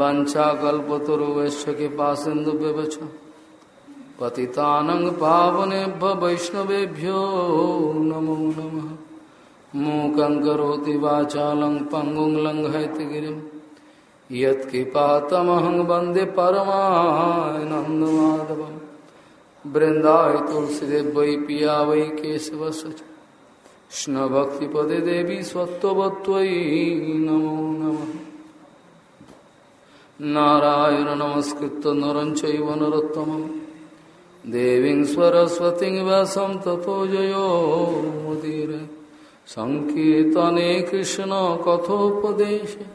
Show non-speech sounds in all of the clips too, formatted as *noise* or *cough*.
वंशाकल्पतरुवैश्य कृपा सिंधु व्यवच पतितानंग पावनेभ्य वैष्णवेभ्यो नमो नमः। मूकं करोति वाचालं पङ्गुं लङ्घयति गिरिं यत्कृपातमहं वंदे परमानन्दमाधवं तुलसीदेव वै पिया वै केशवस्य कृष्णभक्तिपदे देवी स्वत्ववत्त्वयि नमो नमः। नारायण नमस्कृत नर चैव नरोत्तमं देवीं सरस्वतीं व्यासं ततो जयो मुदीर सङ्कीर्तने कृष्णकथोपदेशे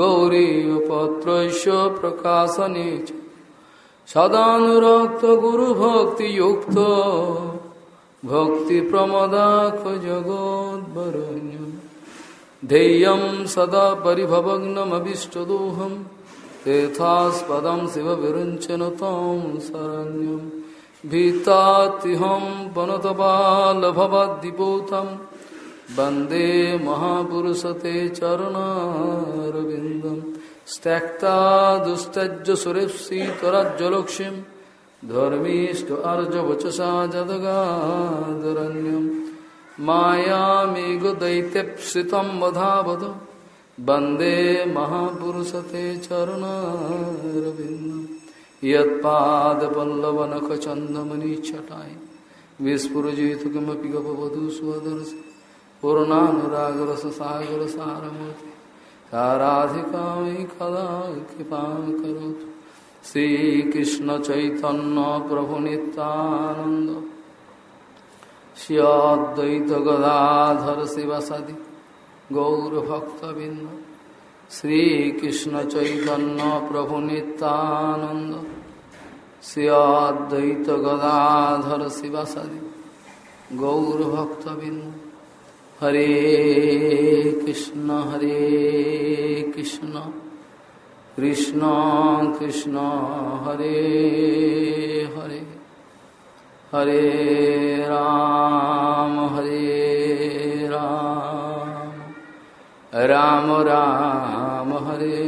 गौरीपत्रस्य प्रकाशने च सदानुरक्तगुरुभक्तियुक्तो भक्तिप्रमदाखजगोद्वरण्यं ध्येयं सदा परिभवग्नमभीष्टदोहम् तीर्थास्पदं शिवविरुञ्चन तं शरण्यं। भीतातिहं वनतपालभवद्दिपूतं वंदे महापुरुषते चरणारविन्दं। त्यक्ता दुस्तज्य सुरेप्सीतरज्जलक्ष्मीं धर्मीष्ट अर्जवचसा जदगादरण्यं। मायामेघदैत्यप्सितं वधावद वन्दे महापुरुषते चरणारविन्दं यत्पादपल्लवनखचन्दमनिच्छटाय विस्फुरजित किमपि गपवधू स्वदर्श पूर्णानुरागरससागरसारमूर्ति साराधिकामयि कदा कृपां करोतु श्रीकृष्णचैतन्यप्रभुनितानन्द श्रीअद्वैतगदाधर शिवसदि গৌরভক্তবৃন্দ, শ্রীকৃষ্ণ চৈতন্য প্রভু নিত্যানন্দ, শ্রী অদ্বৈত গদাধর শিবাসাদি গৌরভক্তবৃন্দ, হরে কৃষ্ণ হরে কৃষ্ণ কৃষ্ণ কৃষ্ণ, হরে হরে হরে রাম, হরে রাম রাম হরে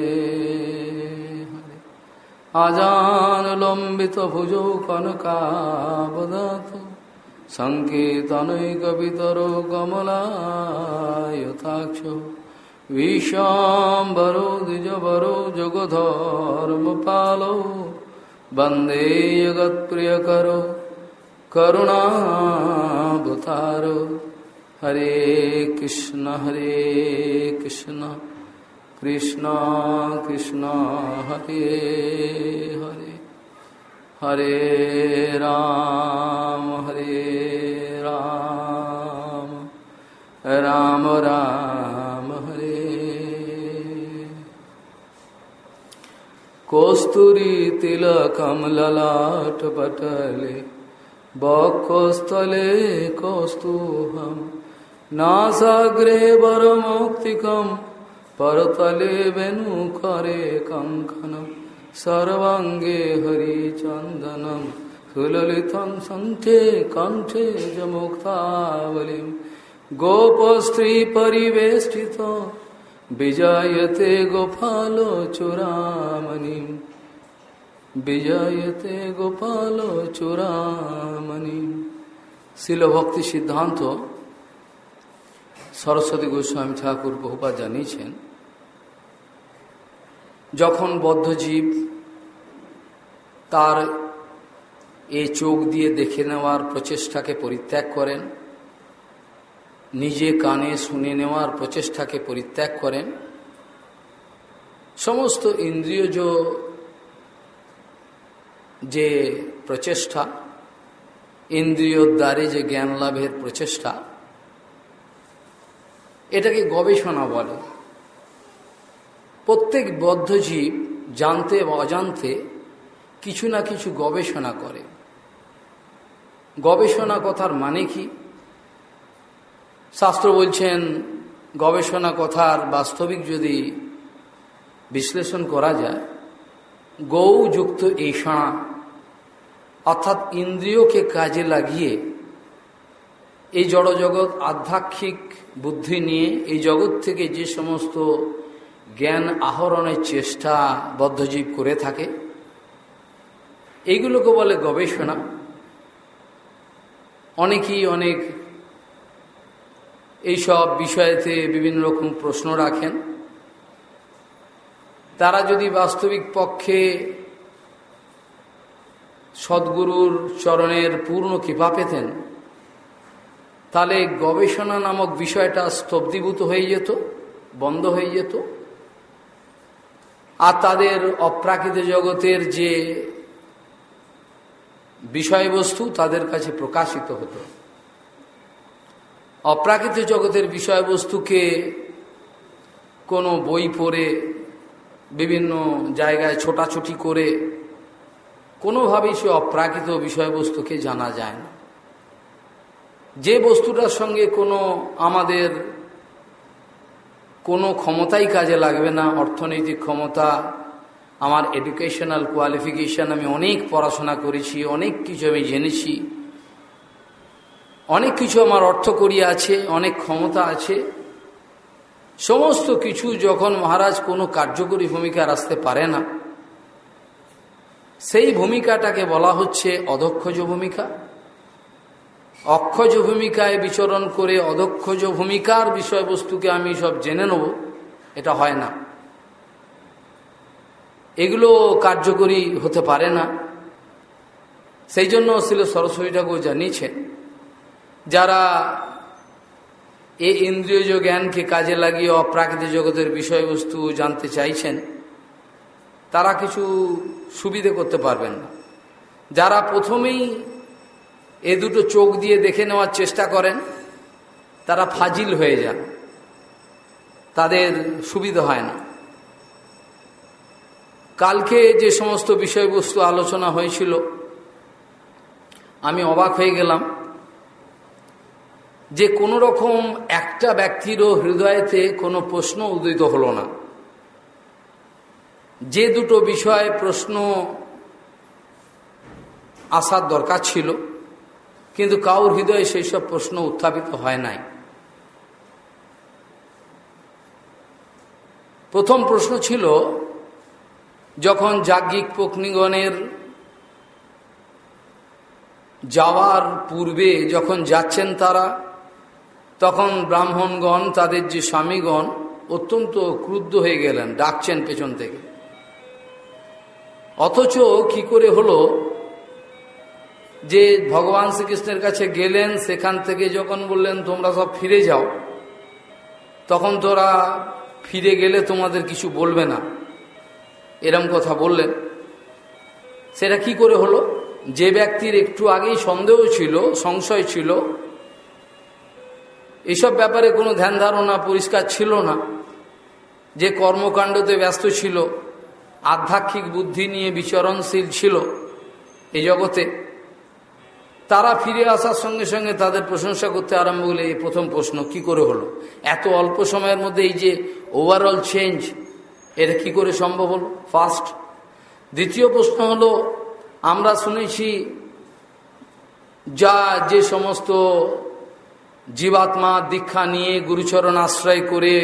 আজান লম্বিত ভুজৌ কনকাবদাত সঙ্কেতনৈকবিতর কমলায়তাক্ষ বিষাম্বরো দ্বিজবরো যোগধর্মপালো বন্দে জগৎপ্রিয়কর করুণাবতারো हरे कृष्ण हरे कृष्ण कृष्ण कृष्ण, हरे हरे। हरे राम हरे राम। राम राम, हरे। कस्तूरी तिलकम ललाट पटले बक्षस्थले कौस्तुभम নাগ্রে বর মুক্তিকম পরতলে বেনু করে কঙ্কন সর্বাঙ্গে হরি চন্দনম, সুললিতম সন্থে কণ্ঠে চ গোপ স্ত্রী পরিবেষ্টিত, বিজয়তে গোপাল চূড়ামণি বিজয়তে গোপাল চূড়ামণি শিলভক্তি সিদ্ধান্ত সরস্বতী গোস্বামী ঠাকুর বহুবার জানিয়েছেন, যখন বদ্ধজীব তার এ চোখ দিয়ে দেখে নেওয়ার প্রচেষ্টাকে পরিত্যাগ করেন, নিজে কানে শুনে নেওয়ার প্রচেষ্টাকে পরিত্যাগ করেন, সমস্ত ইন্দ্রিয়জ যে প্রচেষ্টা ইন্দ্রিয় দ্বারে যে জ্ঞান লাভের প্রচেষ্টা এটাকে গবেষণা বলে। প্রত্যেক বদ্ধজীব জানতে বা অজান্তে কিছু না কিছু গবেষণা করে। গবেষণা কথার মানে কি? শাস্ত্র বলছেন, গবেষণা কথার বাস্তবিক যদি বিশ্লেষণ করা যায়, গৌযুক্ত এই ঈশা অর্থাৎ ইন্দ্রিয়কে কাজে লাগিয়ে এই জড়জগৎ আধ্যাত্মিক বুদ্ধি নিয়ে এই জগৎ থেকে যে সমস্ত জ্ঞান আহরণের চেষ্টা বদ্ধজীব করে থাকে, এইগুলোকে বলে গবেষণা। অনেকেই অনেক এইসব বিষয়েতে বিভিন্ন রকম প্রশ্ন রাখেন। তারা যদি বাস্তবিক পক্ষে সদ্গুরুর চরণের পূর্ণ কৃপা পেতেন তাহলে গবেষণা নামক বিষয়টা স্তব্ধীভূত হয়ে যেত, বন্ধ হয়ে যেত। আর তাদের অপ্রাকৃত জগতের যে বিষয়বস্তু তাদের কাছে প্রকাশিত হতো। অপ্রাকৃত জগতের বিষয়বস্তুকে কোনো বই পড়ে, বিভিন্ন জায়গায় ছোটাছুটি করে, কোনোভাবেই সে অপ্রাকৃত বিষয়বস্তুকে জানা যায় না। যে বস্তুটার সঙ্গে কোনো আমাদের কোনো ক্ষমতাই কাজে লাগবে না, অর্থনৈতিক ক্ষমতা, আমার এডুকেশনাল কোয়ালিফিকেশান আমি অনেক পড়াশোনা করেছি, অনেক কিছু আমি জেনেছি, অনেক কিছু আমার অর্থ করিয়া আছে, অনেক ক্ষমতা আছে, সমস্ত কিছু যখন মহারাজ কোনো কার্যকরী ভূমিকা আসতে পারে না, সেই ভূমিকাটাকে বলা হচ্ছে অদক্ষজ ভূমিকা। অক্ষজ ভূমিকায় বিচরণ করে অদক্ষজ ভূমিকার বিষয়বস্তুকে আমি সব জেনে নেব, এটা হয় না। এগুলো কার্যকরী হতে পারে না। সেই জন্য ছিল সরস্বতী ঠাকুর জানিয়েছেন যারা এই ইন্দ্রিয় জ্ঞানকে কাজে লাগিয়ে অপ্রাকৃতিক জগতের বিষয়বস্তু জানতে চাইছেন, তারা কিছু সুবিধে করতে পারবেন না। যারা প্রথমেই এ দুটো চোখ দিয়ে দেখে নেওয়ার চেষ্টা করেন, তারা ফাজিল হয়ে যান। তাদের সুবিধা হয় না। কালকে যে সমস্ত বিষয়বস্তু আলোচনা হয়েছিল, আমি অবাক হয়ে গেলাম যে কোনো রকম একটা ব্যক্তিরও হৃদয়েতে কোনো প্রশ্ন উদিত হলো না। যে দুটো বিষয় প্রশ্ন আসার দরকার ছিল কিন্তু কাউর হৃদয়ে সেই সব প্রশ্ন উত্থাপিত হয় নাই। প্রথম প্রশ্ন ছিল, যখন যাজ্ঞিক পত্নীগণের যাওয়ার পূর্বে যখন যাচ্ছেন তারা, তখন ব্রাহ্মণগণ, তাদের যে স্বামীগণ, অত্যন্ত ক্রুদ্ধ হয়ে গেলেন, ডাকছেন পেছন থেকে। অথচ কি করে হলো যে ভগবান শ্রীকৃষ্ণের কাছে গেলেন, সেখান থেকে যখন বললেন, তোমরা সব ফিরে যাও, তখন তোরা ফিরে গেলে তোমাদের কিছু বলবে না। এরম কথা বললেন। সেটা কি করে হলো? যে ব্যক্তির একটু আগেই সন্দেহ ছিল, সংশয় ছিল, এসব ব্যাপারে কোনো ধ্যান ধারণা পরিষ্কার ছিল না। যে কর্মকাণ্ডতে ব্যস্ত ছিল, আধ্যাত্মিক বুদ্ধি নিয়ে বিচরণশীল ছিল এই জগতে। তারা ফিরে আসার সঙ্গে সঙ্গে তাদের প্রশংসা করতে আরম্ভ করলে এই প্রথম প্রশ্ন, কি করে হলো? এত অল্প সময়ের মধ্যে এই যে ওভারঅল চেঞ্জ এটা কি করে সম্ভব হলো? ফার্স্ট দ্বিতীয় প্রশ্ন হলো, আমরা শুনেছি যা যে সমস্ত জীবাত্মা দীক্ষা নিয়ে গুরুচরণ আশ্রয় করে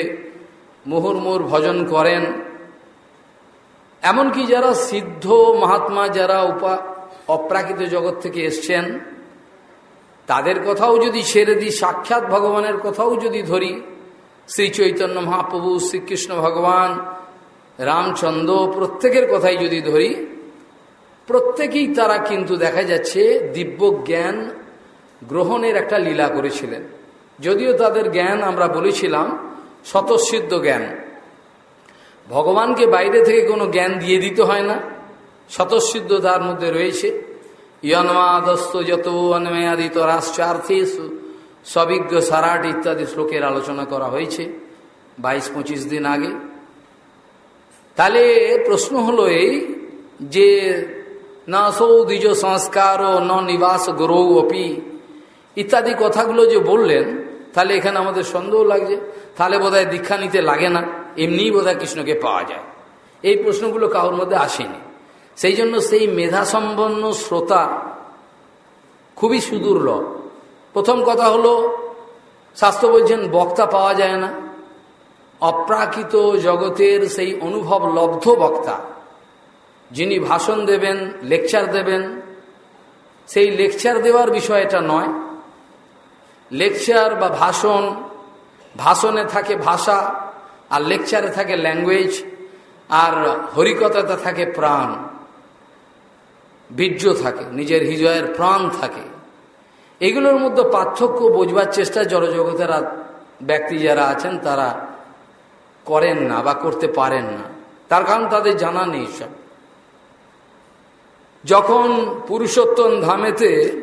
মুহুর্মুর ভজন করেন, এমনকি যারা সিদ্ধ মহাত্মা, যারা উপা অপ্রাকৃত জগৎ থেকে এসছেন তাদের কথাও যদি ছেড়ে দিই, সাক্ষাৎ ভগবানের কথাও যদি ধরি, শ্রী চৈতন্য মহাপ্রভু, শ্রীকৃষ্ণ ভগবান, রামচন্দ্র, প্রত্যেকের কথাই যদি ধরি, প্রত্যেকেই তারা কিন্তু দেখা যাচ্ছে দিব্য জ্ঞান গ্রহণের একটা লীলা করেছিলেন। যদিও তাদের জ্ঞান আমরা বলেছিলাম, স্বতঃসিদ্ধ জ্ঞান। ভগবানকে বাইরে থেকে কোনো জ্ঞান দিয়ে দিতে হয় না। স্বতঃসিদ্ধ তার মধ্যে রয়েছে। ইয়নমাদস্ত যত রাষ্ট্রার্থে সবিজ্ঞ সারাট ইত্যাদি শ্লোকের আলোচনা করা হয়েছে বাইশ পঁচিশ দিন আগে তাহলে প্রশ্ন হলো এই যে না সৌ দ্বিজ সংস্কার ও ন নিবাস গরৌ অপি ইত্যাদি কথাগুলো যে বললেন, তাহলে এখানে আমাদের সন্দেহ লাগছে। তাহলে বোধহয় দীক্ষা নিতে লাগে না। এমনিই বোধহয় কৃষ্ণকে পাওয়া যায়। এই প্রশ্নগুলো কারোর মধ্যে আসেনি। সেই জন্য সেই মেধাসম্পন্ন শ্রোতা খুবই সুদূর্লভ প্রথম কথা হলো, শাস্ত্র বলছেন, বক্তা পাওয়া যায় না। অপ্রাকৃত জগতের সেই অনুভব লব্ধ বক্তা, যিনি ভাষণ দেবেন, লেকচার দেবেন, সেই লেকচার দেওয়ার বিষয় এটা নয়। লেকচার বা ভাষণ, ভাষণে থাকে ভাষা, আর লেকচারে থাকে ল্যাঙ্গুয়েজ, আর হরিকথাতে থাকে প্রাণ। বীর্য থাকে, নিজের হৃদয়ের প্রাণ থাকে। এগুলোর মধ্যে পার্থক্য বোঝবার চেষ্টা জড়জগতের ব্যক্তি যারা আছেন, তারা করেন না বা করতে পারেন না। তার কারণ তাদের জানা নেই সব। যখন পুরুষোত্তম ধামেতে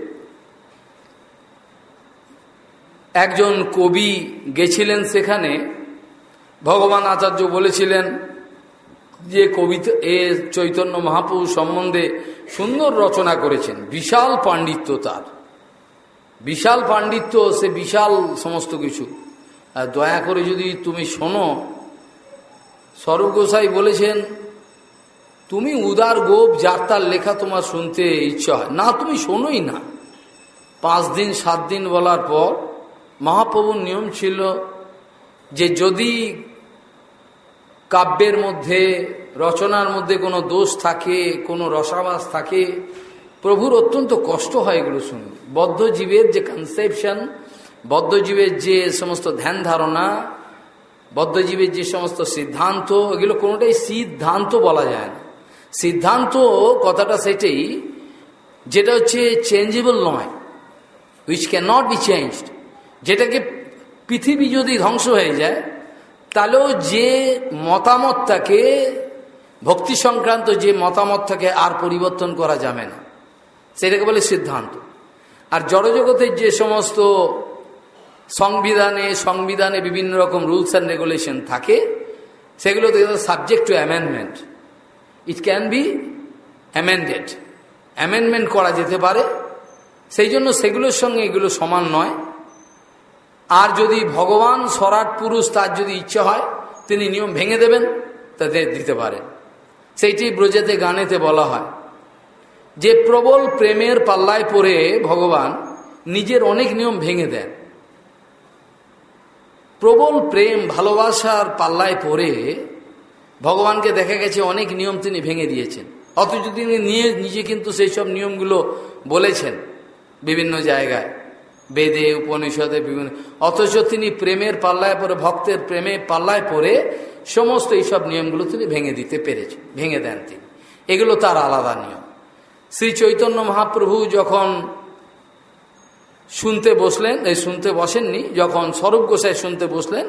একজন কবি গেছিলেন সেখানে, ভগবান আচার্য বলেছিলেন যে কবিতা এ চৈতন্য মহাপুরুষ সম্বন্ধে সুন্দর রচনা করেছেন, বিশাল পাণ্ডিত্য তার। বিশাল পাণ্ডিত্য, সে বিশাল সমস্ত কিছু। আর দয়া করে যদি তুমি শোনো, স্বরূপ গোসাই বলেছেন, তুমি উদার গোপ যার তার লেখা তোমার শুনতে ইচ্ছা হয়। না, তুমি শোনোই না। পাঁচ দিন, সাত দিন বলার পর মহাপ্রভুর নিয়ম ছিল যে যদি কাব্যের মধ্যে, রচনার মধ্যে কোনো দোষ থাকে, কোনো রসাবাস থাকে। প্রভুর অত্যন্ত কষ্ট হয় এগুলো শুনে। বদ্ধজীবের যে কনসেপশন বদ্ধজীবের যে সমস্ত ধ্যান ধারণা বদ্ধজীবের যে সমস্ত সিদ্ধান্ত, এগুলো কোনোটাই সিদ্ধান্ত বলা যায় না। সিদ্ধান্ত কথাটা সেটাই, যেটা হচ্ছে চেঞ্জেবল নয় which can not be changed যেটাকে পৃথিবী যদি ধ্বংস হয়ে যায় তাহলেও যে মতামতটাকে, ভক্তি সংক্রান্ত যে মতামতটাকে আর পরিবর্তন করা যাবে না। সেটাকে বলে সিদ্ধান্ত। আর জড়জগতের যে সমস্ত সংবিধানে সংবিধানে বিভিন্ন রকম রুলস অ্যান্ড রেগুলেশন থাকে সেগুলো subject to amendment. It can be amended. Amendment করা যেতে পারে। সেই জন্য সেগুলোর সঙ্গে এগুলো সমান নয়। আর যদি ভগবান সরাট পুরুষ তার যদি ইচ্ছে হয়, তিনি নিয়ম ভেঙে দেবেন, তাতে দিতে পারেন সেইটি ব্রজেতে গানেতে বলা হয়। যে প্রবল প্রেমের পাল্লায় পড়ে ভগবান, নিজের অনেক নিয়ম ভেঙে দেন। প্রবল প্রেম, ভালোবাসার পাল্লায় পড়ে ভগবানকে দেখা গেছে অনেক নিয়ম তিনি ভেঙে দিয়েছেন। অথচ তিনি নিয়ে নিজে কিন্তু সেই সব নিয়মগুলো বলেছেন বিভিন্ন জায়গায়। বেদে, উপনিষদে বিভিন্ন। অথচ তিনি প্রেমের পাল্লায় পরে, ভক্তের প্রেমে পাল্লায় পরে সমস্ত এইসব নিয়মগুলো তিনি ভেঙে দিতে পেরেছে, ভেঙে দেন তিনি। এগুলো তার আলাদা নিয়ম। শ্রী চৈতন্য মহাপ্রভু যখন শুনতে বসলেন, এই শুনতে বসেননি, যখন স্বরূপ গোসাই শুনতে বসলেন,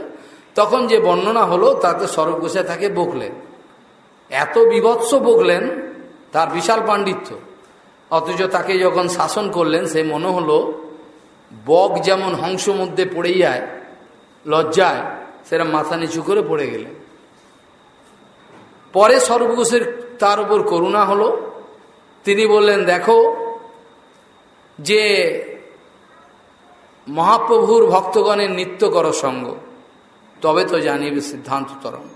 তখন যে বর্ণনা হলো, তাতে স্বরূপ গোসাই তাকে বকলেন। এত বিভৎস বকলেন, তার বিশাল পাণ্ডিত্য। অথচ তাকে যখন শাসন করলেন, সে মনে হলো বক যেমন হংস মধ্যে পড়ে যায়, লজ্জায় সেটা মাথা নিচু করে পড়ে গেলেন পরে সর্বঘোষের তার উপর করুণা হলো। তিনি বললেন, দেখো যে মহাপ্রভুর ভক্তগণের নিত্য কর সঙ্গ, তবে তো জানিবে সিদ্ধান্ত তরণ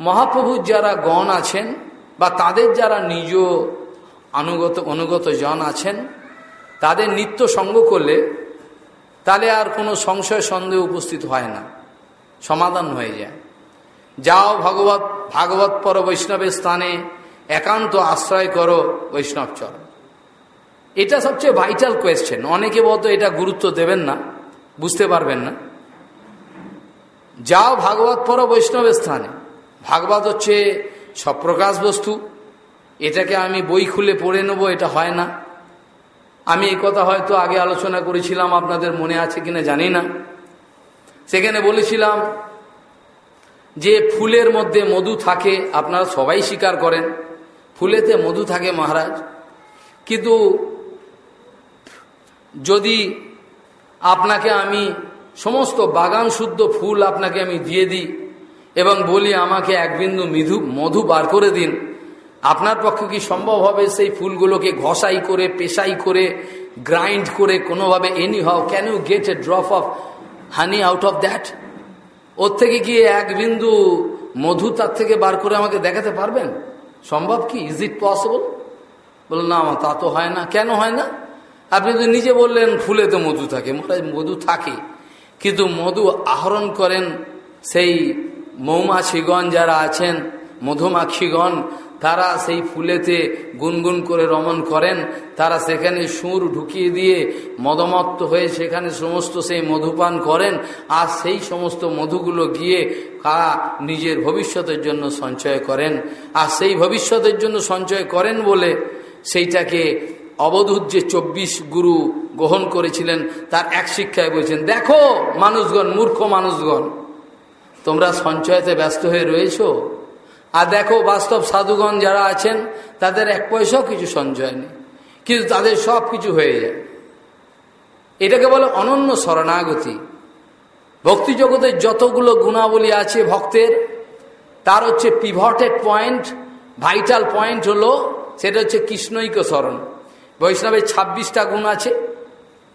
মহাপ্রভুর যারা গণ আছেন বা তাদের যারা নিজ অনুগত অনুগত জন আছেন তাদের নিত্য সঙ্গ করলে তাহলে আর কোনো সংশয় সন্দেহ উপস্থিত হয় না, সমাধান হয়ে যায়। যাও ভগবত, ভাগবত পর বৈষ্ণবের স্থানে একান্ত আশ্রয় করো বৈষ্ণব চরণ এটা সবচেয়ে ভাইটাল কোয়েশ্চেন অনেকে বলতো এটা গুরুত্ব দেবেন না, বুঝতে পারবেন না। যাও ভাগবত পর বৈষ্ণবের স্থানে। ভাগবত হচ্ছে সপ্রকাশ বস্তু। এটাকে আমি বই খুলে পড়ে নেব, এটা হয় না। আমি এই কথা হয়তো আগে আলোচনা করেছিলাম, আপনাদের মনে আছে কিনা জানি না। সেখানে বলেছিলাম যে ফুলের মধ্যে মধু থাকে, আপনারা সবাই স্বীকার করেন, ফুলেতে মধু থাকে মহারাজ। কিন্তু যদি আপনাকে আমি সমস্ত বাগান শুদ্ধ ফুল আপনাকে আমি দিয়ে দিই এবং বলি আমাকে এক বিন্দু মিধু মধু বার করে দিন আপনার পক্ষে কি সম্ভব হবে সেই ফুলগুলোকে ঘষাই করে, পেশাই করে গ্রাইন্ড করে কোনোভাবে anyhow can you get a drop of honey out of that ore থেকে কি এক বিন্দু মধু তার থেকে বার করে আমাকে দেখাতে পারবেন? সম্ভব কি? ইজ ইট পসিবল বলল, না আমার তা তো হয় না। কেন হয় না? আপনি তো নিজে বললেন, ফুলে তো মধু থাকে। মধু থাকে। কিন্তু মধু আহরণ করেন সেই মৌমাছিগণ যারা আছেন, মধুমাক্ষীগণ তারা সেই ফুলেতে গুনগুন করে রমণ করেন, তারা সেখানে সুর ঢুকিয়ে দিয়ে মদমত্ত হয়ে সেখানে সমস্ত সেই মধুপান করেন, আর সেই সমস্ত মধুগুলো গিয়ে কারা নিজের ভবিষ্যতের জন্য সঞ্চয় করেন। আর সেই ভবিষ্যতের জন্য সঞ্চয় করেন বলে সেইটাকে অবধূত যে চব্বিশ গুরু গ্রহণ করেছিলেন, তার এক শিক্ষায় বলছেন, দেখো মানুষগণ, মূর্খ মানুষগণ, তোমরা সঞ্চয়তে ব্যস্ত হয়ে রয়েছ? আর দেখো বাস্তব সাধুগণ যারা আছেন, তাদের এক পয়সাও কিছু সঞ্চয় নেই। কিন্তু তাদের সব কিছু হয়ে যায়। এটাকে বলে অনন্য শরণাগতি। ভক্তি জগতের যতগুলো গুণাবলী আছে ভক্তের, তার হচ্ছে পিভটেড পয়েন্ট ভাইটাল পয়েন্ট হলো, সেটা হচ্ছে কৃষ্ণৈক স্মরণ বৈষ্ণবের ছাব্বিশটা গুণ আছে,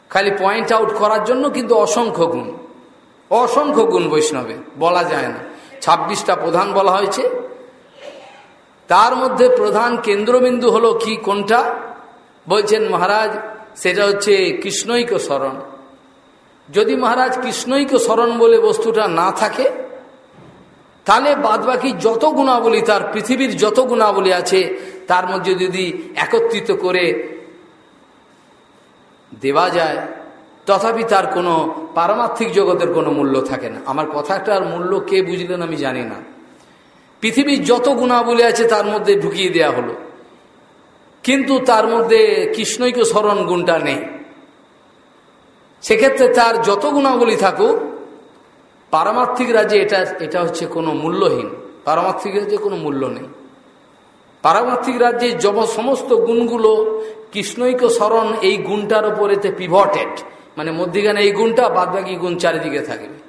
খালি পয়েন্ট আউট করার জন্য কিন্তু অসংখ্য গুণ। অসংখ্য গুণ বৈষ্ণবে, বলা যায় না। ছাব্বিশটা প্রধান বলা হয়েছে। তার মধ্যে প্রধান কেন্দ্রবিন্দু হলো কি, কোনটা? বলছেন মহারাজ, সেটা হচ্ছে কৃষ্ণৈক স্মরণ। যদি মহারাজ কৃষ্ণৈক স্মরণ বলে বস্তুটা না থাকে, তাহলে বাদবাকি যত গুণাবলী, তার পৃথিবীর যত গুণাবলী আছে, তার মধ্যে যদি একত্রিত করে দেওয়া যায়, তথাপি তার কোনো পারমার্থিক জগতের কোনো মূল্য থাকে না। আমার কথাটার মূল্য কে বুঝলেন আমি জানি না। পৃথিবীর যত গুণাবলী আছে তার মধ্যে ঢুকিয়ে দেয়া হলো। কিন্তু তার মধ্যে কৃষ্ণৈক স্মরণ গুণটা নেই। সেক্ষেত্রে তার যত গুণাবলী থাকুক, পারমার্থিক রাজ্যে এটা এটা হচ্ছে কোনো মূল্যহীন। পারমার্থিক রাজ্যে কোনো মূল্য নেই। পারমার্থিক রাজ্যে যব সমস্ত গুণগুলো কৃষ্ণৈক স্মরণ এই গুণটার ওপর এতে পিভটেড মানে মধ্যিখানে এই গুণটা বাদবাকি গুণ চারিদিকে থাকবে।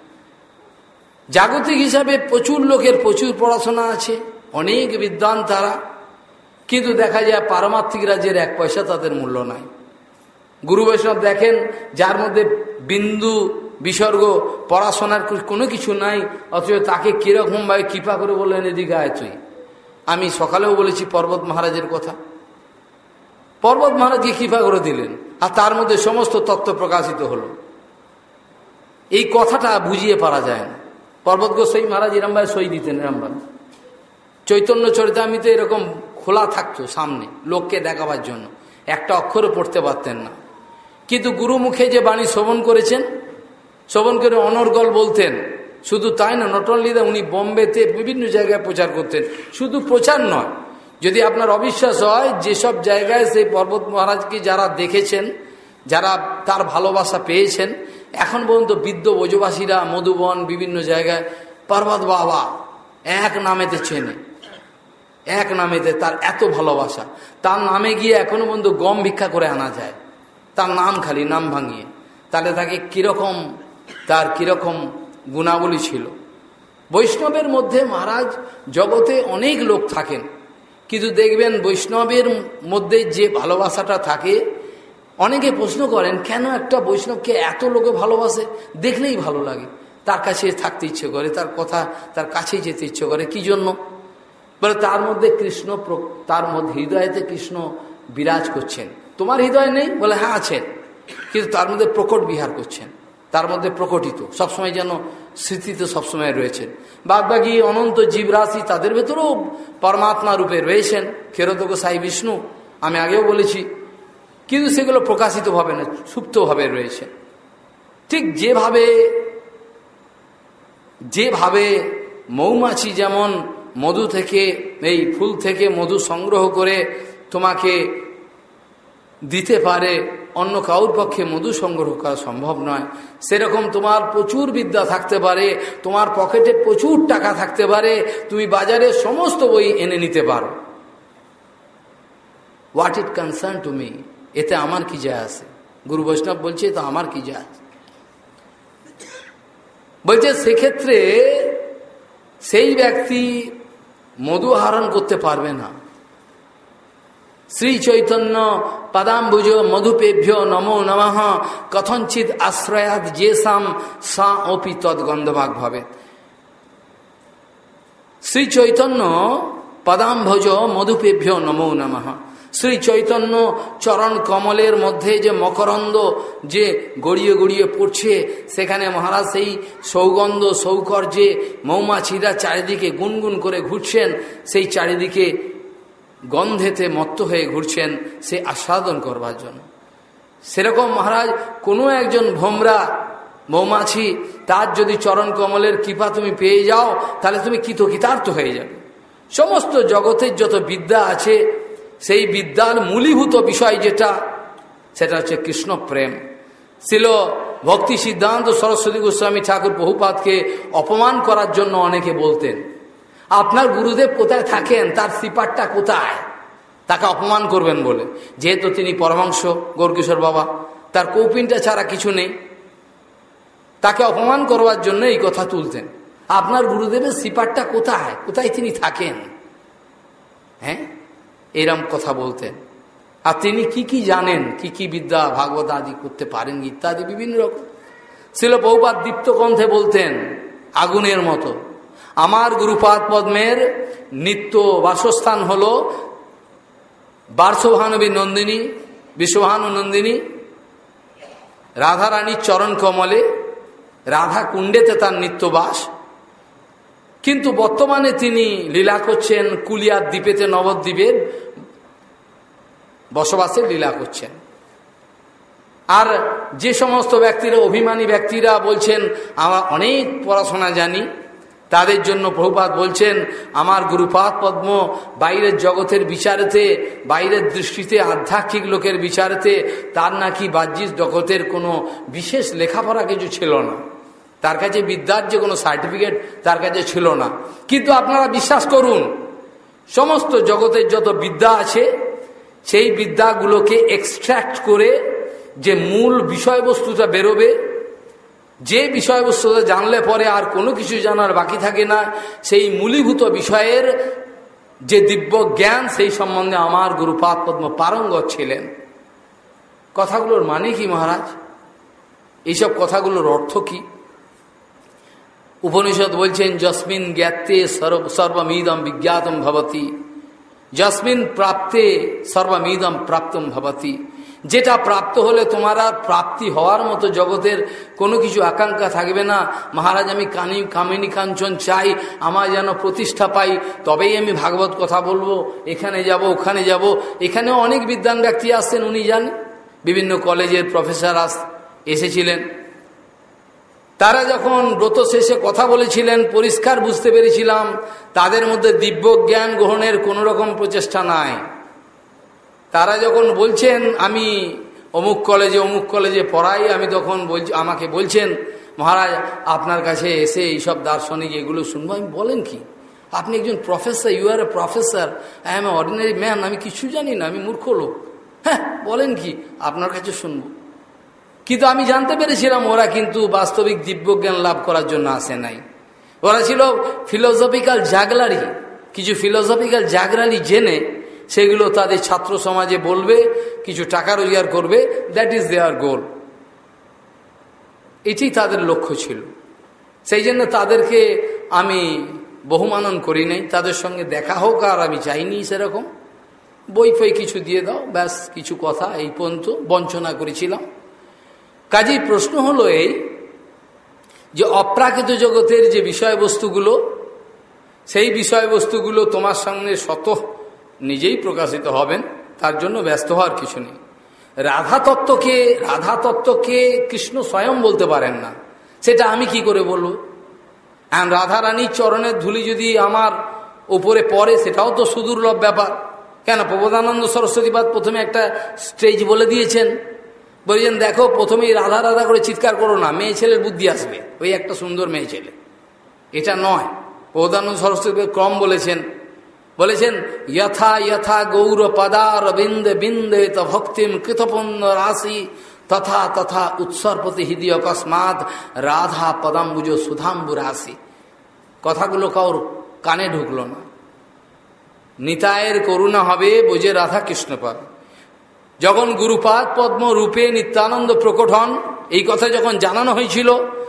জাগতিক হিসাবে প্রচুর লোকের প্রচুর পড়াশোনা আছে, অনেক বিদ্বান তারা, কিন্তু দেখা যায় পারমার্থিক রাজ্যের এক পয়সা তাদের মূল্য নাই। গুরু বৈষ্ণব দেখেন, যার মধ্যে বিন্দু, বিসর্গ, পড়াশোনার কোনো কিছু নাই, অথচ তাকে কীরকমভাবে কৃপা করে বললেন, এদিকে আয় তুই। আমি সকালেও বলেছি, পর্বত মহারাজের কথা। পর্বত মহারাজকে কৃপা করে দিলেন, আর তার মধ্যে সমস্ত তত্ত্ব প্রকাশিত হলো। এই কথাটা বুঝিয়ে পারা যায় না। পর্বত গোসাই মহারাজ এরমভাবে সই দিতেন এরমভাবে। চৈতন্য চরিতামিতে এরকম খোলা থাকতো সামনে লোককে দেখাবার জন্য। একটা অক্ষরও পড়তে পারতেন না। কিন্তু গুরুমুখে যে বাণী শ্রবণ করেছেন, শ্রবণ করে অনর্গল বলতেন, শুধু তাই না, নট অনলি উনি বোম্বেতে বিভিন্ন জায়গায় প্রচার করতেন। শুধু প্রচার নয়, যদি আপনার অবিশ্বাস হয়, যেসব জায়গায় সেই পর্বত মহারাজকে যারা দেখেছেন, যারা তার ভালোবাসা পেয়েছেন এখন পর্যন্ত বৃদ্ধ বোঝবাসীরা মধুবন, বিভিন্ন জায়গায় পার্বত বাবা এক নামেতে চেনে। এক নামেতে তার এত ভালোবাসা। তার নামে গিয়ে এখনও পর্যন্ত গম ভিক্ষা করে আনা যায়। তার নাম খালি, নাম ভাঙিয়ে। তাহলে তাকে কীরকম, তার কীরকম গুণাবলী ছিল। বৈষ্ণবের মধ্যে মহারাজ জগতে অনেক লোক থাকেন। কিন্তু দেখবেন বৈষ্ণবের মধ্যে যে ভালোবাসাটা থাকে অনেকে প্রশ্ন করেন, কেন একটা বৈষ্ণবকে এত লোকে ভালোবাসে? দেখলেই ভালো লাগে। তার কাছে থাকতে ইচ্ছে করে, তার কথা, তার কাছেই যেতে ইচ্ছে করে। কি জন্য? বলে, তার মধ্যে কৃষ্ণ তার মধ্যে হৃদয়তে কৃষ্ণ বিরাজ করছেন। তোমার হৃদয় নেই? বলে হ্যাঁ আছেন কিন্তু তার মধ্যে প্রকট বিহার করছেন। তার মধ্যে প্রকটিত। সবসময় যেন স্মৃতিতে সবসময় রয়েছেন বাদ বাকি অনন্ত জীবরাশি তাদের ভেতরেও পরমাত্মা রূপে রয়েছেন। খেরতক সাই বিষ্ণু, আমি আগেও বলেছি কিন্তু সেগুলো প্রকাশিতভাবে না, সুপ্তভাবে রয়েছে। ঠিক যেভাবে যেভাবে মৌমাছি যেমন মধু থেকে, এই ফুল থেকে মধু সংগ্রহ করে তোমাকে দিতে পারে, অন্য কাউর পক্ষে মধু সংগ্রহ করা সম্ভব নয়। সেরকম তোমার প্রচুর বিদ্যা থাকতে পারে, তোমার পকেটে প্রচুর টাকা থাকতে পারে, তুমি বাজারে সমস্ত বই এনে নিতে পারো। What it concern to me এতে আমার কি যায় আছে? গুরু বৈষ্ণব বলছে তো আমার কি যায় বলছে, সেক্ষেত্রে সেই ব্যক্তি মধু আহরণ করতে পারবে না। শ্রী চৈতন্য পদাম্বুজ মধুপেভ্য নমো নমঃ কথঞ্চিত আশ্রয়াত যে সাম সা অপি তদ্গন্ধভাগ ভাবে। শ্রী চৈতন্য পদাম্ভজ মধুপেভ্য নমো নমঃ শ্রী চৈতন্য চরণ কমলের মধ্যে যে মকরন্দ যে গড়িয়ে গড়িয়ে পড়ছে, সেখানে মহারাজ সেই সৌগন্ধ সৌকর্যে মৌমাছিরা চারিদিকে গুনগুন করে ঘুরছেন, সেই চারিদিকে গন্ধেতে মত্ত হয়ে ঘুরছেন, সে আস্বাদন করবার জন্য। সেরকম মহারাজ কোনো একজন ভোমরা মৌমাছি, তার যদি চরণ কমলের কৃপা তুমি পেয়ে যাও, তাহলে তুমি কৃতকৃতার্থ হয়ে যাবে। সমস্ত জগতের যত বিদ্যা আছে সেই বিদ্যার মূলীভূত বিষয় যেটা, সেটা হচ্ছে কৃষ্ণ প্রেম। ছিল ভক্তি সিদ্ধান্ত সরস্বতী গোস্বামী ঠাকুর বহুপাতকে অপমান করার জন্য অনেকে বলতেন, আপনার গুরুদেব কোথায় থাকেন? তার সিপারটা কোথায়? তাকে অপমান করবেন বলে। যেহেতু তিনি পরমাংশ গৌরকিশোর বাবা, তার কৌপিনটা ছাড়া কিছু নেই। তাকে অপমান করবার জন্য এই কথা তুলতেন, আপনার গুরুদেবের সিপারটা কোথায়? কোথায় তিনি থাকেন? হ্যাঁ? এরম কথা বলতেন। আর তিনি কি কি জানেন, কি কি বিদ্যা ভাগবত আদি করতে পারেন ইত্যাদি বিভিন্ন রকম। ছিল বহুপাত দীপ্ত কণ্ঠে বলতেন, আগুনের মতো। আমার গুরুপাদ পদ্মের নিত্য বাসস্থান হল বার্ষভানবী নন্দিনী, বিশ্বভানু নন্দিনী, রাধারানীর চরণ কমলে রাধা কুণ্ডেতে তার নিত্যবাস কিন্তু বর্তমানে তিনি লীলা করছেন, কুলিয়ার দ্বীপেতে নবদ্বীপের বসবাসে লীলা করছেন। আর যে সমস্ত ব্যক্তিরা, অভিমানী ব্যক্তিরা বলছেন, আমার অনেক পড়াশোনা জানি। তাদের জন্য প্রভুপাত বলছেন, আমার গুরুপাত পদ্ম বাইরের জগতের বিচারেতে, বাইরের দৃষ্টিতে, আধ্যাত্মিক লোকের বিচারেতে, তার নাকি বাহ্যিক জগতের কোনো বিশেষ লেখাপড়া কিছু ছিল না। তার কাছে বিদ্যার যে কোনো সার্টিফিকেট তার কাছে ছিল না। কিন্তু আপনারা বিশ্বাস করুন, সমস্ত জগতের যত বিদ্যা আছে, সেই বিদ্যাগুলোকে এক্সট্র্যাক্ট করে যে মূল বিষয়বস্তুটা বেরোবে, যে বিষয়বস্তুটা জানলে পরে আর কোনো কিছু জানার বাকি থাকে না, সেই মূলীভূত বিষয়ের যে দিব্য জ্ঞান, সেই সম্বন্ধে আমার গুরুপাত পদ্ম পারঙ্গত ছিলেন। কথাগুলোর মানে কি মহারাজ? এইসব কথাগুলোর অর্থ কি? উপনিষদ বলছেন জসমিন জ্ঞাতে সর্বমিদম বিজ্ঞাতম ভবতী। জসমিন প্রাপ্তে সর্বমিদম প্রাপ্তম ভবতী। যেটা প্রাপ্ত হলে তোমার আর প্রাপ্তি হওয়ার মতো জগতের কোনো কিছু আকাঙ্ক্ষা থাকবে না। মহারাজ, আমি কানি কামিনী কাঞ্চন চাই আমার যেন প্রতিষ্ঠা পাই, তবেই আমি ভাগবত কথা বলব। এখানে যাব, ওখানে যাব। এখানেও অনেক বিদ্যান ব্যক্তি আসছেন, উনি যান বিভিন্ন কলেজের প্রফেসর আস এসেছিলেন। তারা যখন ব্রত শেষে কথা বলেছিলেন, পরিষ্কার বুঝতে পেরেছিলাম, তাদের মধ্যে দিব্য জ্ঞান গ্রহণের কোনো রকম প্রচেষ্টা নাই। তারা যখন বলছেন, আমি অমুক কলেজে অমুক কলেজে পড়াই আমি তখন বলছি, আমাকে বলছেন, মহারাজ, আপনার কাছে এসে এইসব দার্শনিক এগুলো শুনব আমি বলেন কি? আপনি একজন professor you are a professor I am a ordinary man আমি কিছু জানি না, আমি মূর্খ লোক। হ্যাঁ বলেন কি? আপনার কাছে শুনব। কিন্তু আমি জানতে পেরেছিলাম, ওরা কিন্তু বাস্তবিক দিব্যজ্ঞান লাভ করার জন্য আসে নাই। ওরা ছিল ফিলোসফিক্যাল জাগলারি কিছু ফিলোসফিক্যাল জাগলারি জেনে সেগুলো তাদের ছাত্র সমাজে বলবে, কিছু টাকা রোজগার করবে দ্যাট ইজ দেয়ার গোল এটি তাদের লক্ষ্য ছিল। সেই জন্য তাদেরকে আমি বহুমানন করি নাই, তাদের সঙ্গে দেখা হোক আর আমি চাইনি সেরকম। বই ফই কিছু দিয়ে দাও, ব্যাস, কিছু কথা এই পর্যন্ত বঞ্চনা করেছিলাম। কাজেই প্রশ্ন হলো এই যে অপ্রাকৃত জগতের যে বিষয়বস্তুগুলো, সেই বিষয়বস্তুগুলো তোমার সামনে শত নিজেই প্রকাশিত হবেন, তার জন্য ব্যস্ত হওয়ার কিছু নেই। রাধা তত্ত্বকে রাধা তত্ত্বকে কৃষ্ণ স্বয়ং বলতে পারেন না। সেটা আমি কি করে বলব? এখন রাধারানীর চরণের ধুলি যদি আমার ওপরে পড়ে, সেটাও তো সুদুর্লভ ব্যাপার। কেন? প্রবোধানন্দ সরস্বতীবাদ প্রথমে একটা স্টেজ বলে দিয়েছেন। বলছেন, দেখো, প্রথমেই রাধা রাধা করে চিৎকার করো না, মেয়ে ছেলের বুদ্ধি আসবে। ওই একটা সুন্দর মেয়ে ছেলে। এটা নয়। প্রবোধানন্দ সরস্বতী ক্রম বলেছেন। বলেছেন, যথা যথা গৌর পদার বিন্দে বিন্দে ভক্তিম কৃতপন্ন রাশি, তথা তথা উৎসর্পতি হৃদি অকস্মাৎ রাধা পদাম্বুজ সুধাম্বু রাশি। কথাগুলো কাউর কানে ঢুকলো না। নিতায়ের করুণা হবে, বোঝে রাধা কৃষ্ণ পাবে। যখন গুরুপাদ পদ্ম রূপে নিত্যানন্দ প্রকট হন, এই কথা যখন জানানো হয়েছিল,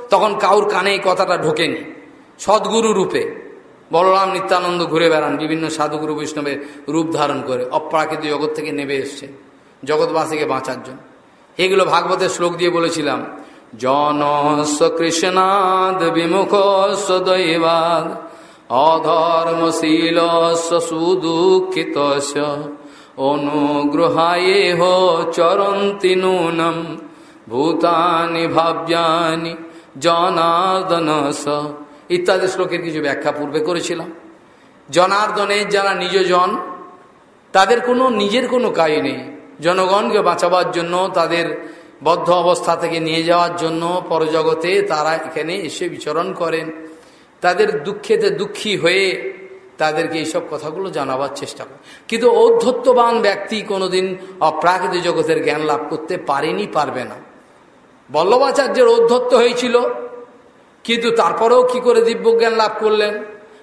তখন কাউর কানে এই কথাটা ঢোকেনি। সদ্গুরু রূপে। বলরাম নিত্যানন্দ ঘুরে বেড়ান, বিভিন্ন সাধুগুরু বৈষ্ণবের রূপ ধারণ করে, অপ্রাকৃত জগৎ থেকে নেমে এসছে, জগৎবাসীকে বাঁচার জন্য। এগুলো ভাগবতের শ্লোক দিয়ে বলেছিলাম জন কৃষ্ণাদ বিমুখ দৈবাদ অধর্মশীল সুদুঃখিত অনুগ্রহায়ে হো চরন্তি নূনম, ভূতানি ভাব্যানি জনার্দন স। ইত্যাদি শ্লোকের কিছু ব্যাখ্যা পূর্বে করেছিলাম। জনার্দনের যারা নিজ জন তাদের কোনো নিজের কোনো কাজ নেই। জনগণকে বাঁচাবার জন্য, তাদের বদ্ধ অবস্থা থেকে নিয়ে যাওয়ার জন্য পরজগতে তারা এখানে এসে বিচরণ করেন। তাদের দুঃখেতে দুঃখী হয়ে তাদেরকে এইসব কথাগুলো জানাবার চেষ্টা করে। কিন্তু ঔদ্ধত্যবান ব্যক্তি কোনোদিন অপ্রাকৃত জগতের জ্ঞান লাভ করতে পারেনি, পারবে না। বল্লভাচার্যের ঔদ্ধত্য হয়েছিল, কিন্তু তারপরেও কি করে দিব্যজ্ঞান লাভ করলেন?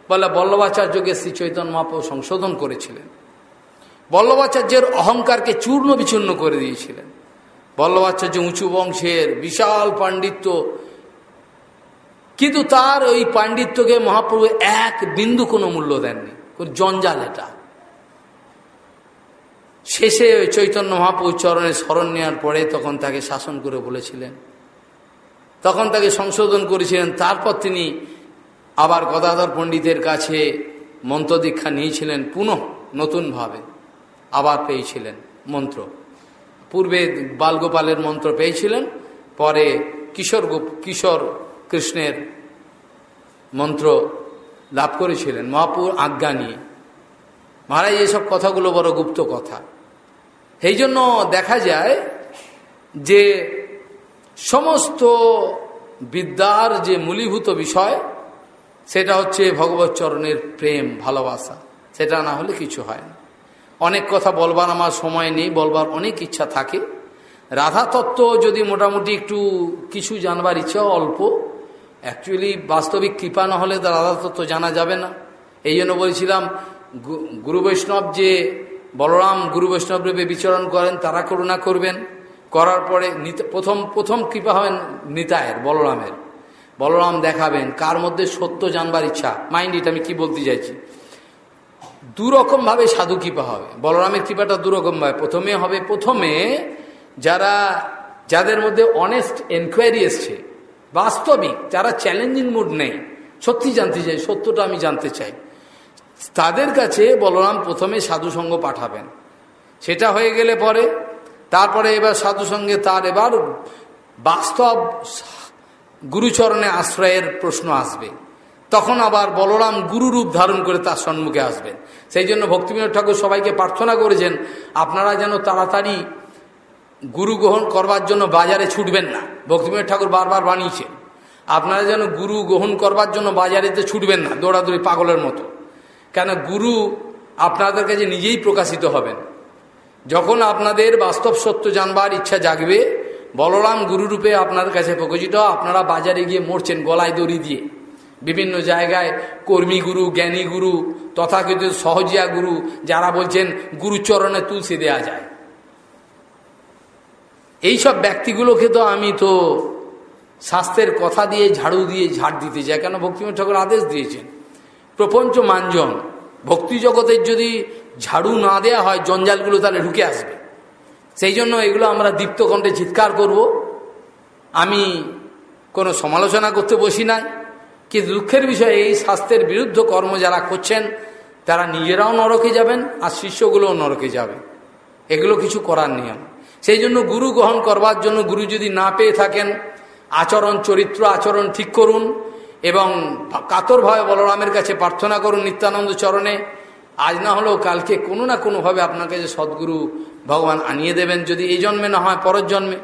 বলে বল্লভাচার্যকে শ্রী চৈতন্য মহাপ্রভু সংশোধন করেছিলেন। বল্লভাচার্যের অহংকারকে চূর্ণ বিচূর্ণ করে দিয়েছিলেন। বল্লভাচার্য উঁচু বংশের বিশাল পাণ্ডিত্য কিন্তু তার ওই পাণ্ডিত্যকে মহাপ্রভু এক বিন্দু কোনো মূল্য দেননি। জঞ্জাল এটা। শেষে ওই চৈতন্য মহাপ্রভু চরণে স্মরণ নেওয়ার পরে তখন তাকে শাসন করে বলেছিলেন। তখন তাকে সংশোধন করেছিলেন। তারপর তিনি আবার গদাধর পণ্ডিতের কাছে মন্ত্র দীক্ষা নিয়েছিলেন। পুনঃ নতুনভাবে আবার পেয়েছিলেন মন্ত্র। পূর্বে বালগোপালের মন্ত্র পেয়েছিলেন, পরে কিশোর কিশোর কৃষ্ণের মন্ত্র লাভ করেছিলেন, মহাপুর আজ্ঞা নিয়ে। মহারাজ এসব কথাগুলো বড় গুপ্ত কথা। এই জন্য দেখা যায় যে সমস্ত বিদ্যার যে মূলীভূত বিষয়, সেটা হচ্ছে ভগবত চরণের প্রেম, ভালোবাসা। সেটা না হলে কিছু হয় না। অনেক কথা বলবার আমার সময় নেই, বলবার অনেক ইচ্ছা থাকে। রাধা তত্ত্ব যদি মোটামুটি একটু কিছু জানবার ইচ্ছা অল্প অ্যাকচুয়ালি বাস্তবিক কৃপা না হলে রাধা তত্ত্ব জানা যাবে না। এই জন্য বলছিলাম গুরু বৈষ্ণব যে বলরাম গুরু বৈষ্ণব রূপে বিচরণ করেন, তারা করুণা করবেন। করার পরে প্রথম প্রথম কৃপা হবেন নিতায়ের, বলরামের। বলরাম দেখাবেন, কার মধ্যে সত্য জানবার ইচ্ছা। মাইন্ড ইট আমি কি বলতে চাইছি? দুরকমভাবে সাধু কৃপা হবে। বলরামের কৃপাটা দুরকমভাবে। প্রথমে হবে, প্রথমে যারা, যাদের মধ্যে অনেস্ট এনকোয়ারি এসছে বাস্তবিক, যারা চ্যালেঞ্জিং মুড নেই। সত্যি জানতে চাই, সত্যটা আমি জানতে চাই। তাদের কাছে বলরাম প্রথমে সাধুসঙ্গ পাঠাবেন। সেটা হয়ে গেলে পরে, তারপরে এবার সাধুসঙ্গে তার এবার বাস্তব গুরুচরণে আশ্রয়ের প্রশ্ন আসবে। তখন আবার বলরাম গুরুরূপ ধারণ করে তার সম্মুখে আসবেন। সেই জন্য ভক্তিবিনোদ ঠাকুর সবাইকে প্রার্থনা করেছেন, আপনারা যেন তাড়াতাড়ি গুরু গ্রহণ করবার জন্য বাজারে ছুটবেন না। ভক্তিবিনোদ ঠাকুর বারবার বানিয়েছে। আপনারা যেন গুরু গ্রহণ করবার জন্য বাজারেতে ছুটবেন না, দৌড়াদৌড়ি পাগলের মতো। কেন গুরু আপনাদের কাছে নিজেই প্রকাশিত হবেন। যখন আপনাদের বাস্তব সত্য জানবার ইচ্ছা জাগবে, বলরাম গুরুরূপে আপনার কাছে প্রকাশিত, আপনারা বাজারে গিয়ে মরছেন গলায় দড়ি দিয়ে। বিভিন্ন জায়গায় কর্মী গুরু, জ্ঞানী গুরু, তথাকথিত সহজিয়া গুরু, যারা বলছেন, গুরুচরণে তুলসী দেয়া যায়। এইসব ব্যক্তিগুলোকে তো আমি তো স্বাস্থ্যের কথা দিয়ে ঝাড়ু দিয়ে ঝাড় দিতে চাই। কেন? ভক্তিময় ঠাকুর আদেশ দিয়েছেন। প্রপঞ্চ মানজন ভক্তি জগতের যদি ঝাড়ু না দেয়া হয়, জঞ্জালগুলো তাহলে ঢুকে আসবে। সেই জন্য এগুলো আমরা দীপ্তকণ্ঠে চিৎকার করব। আমি কোনো সমালোচনা করতে বসি নাই। কিন্তু দুঃখের বিষয়ে, এই স্বাস্থ্যের বিরুদ্ধ কর্ম যারা করছেন, তারা নিজেরাও নরকে যাবেন আর শিষ্যগুলোও নরকে যাবে। এগুলো কিছু করার নিয়ম। সেই জন্য গুরু গ্রহণ করবার জন্য গুরু যদি না পেয়ে থাকেন, আচরণ, চরিত্র, আচরণ ঠিক করুন এবং কাতরভাবে বলরামের কাছে প্রার্থনা করুন নিত্যানন্দ চরণে। আজ না হলেও কালকে কোনো না কোনোভাবে আপনার কাছে সদ্গুরু ভগবান আনিয়ে দেবেন যদি এই জন্মে না হয়, পরের জন্মে।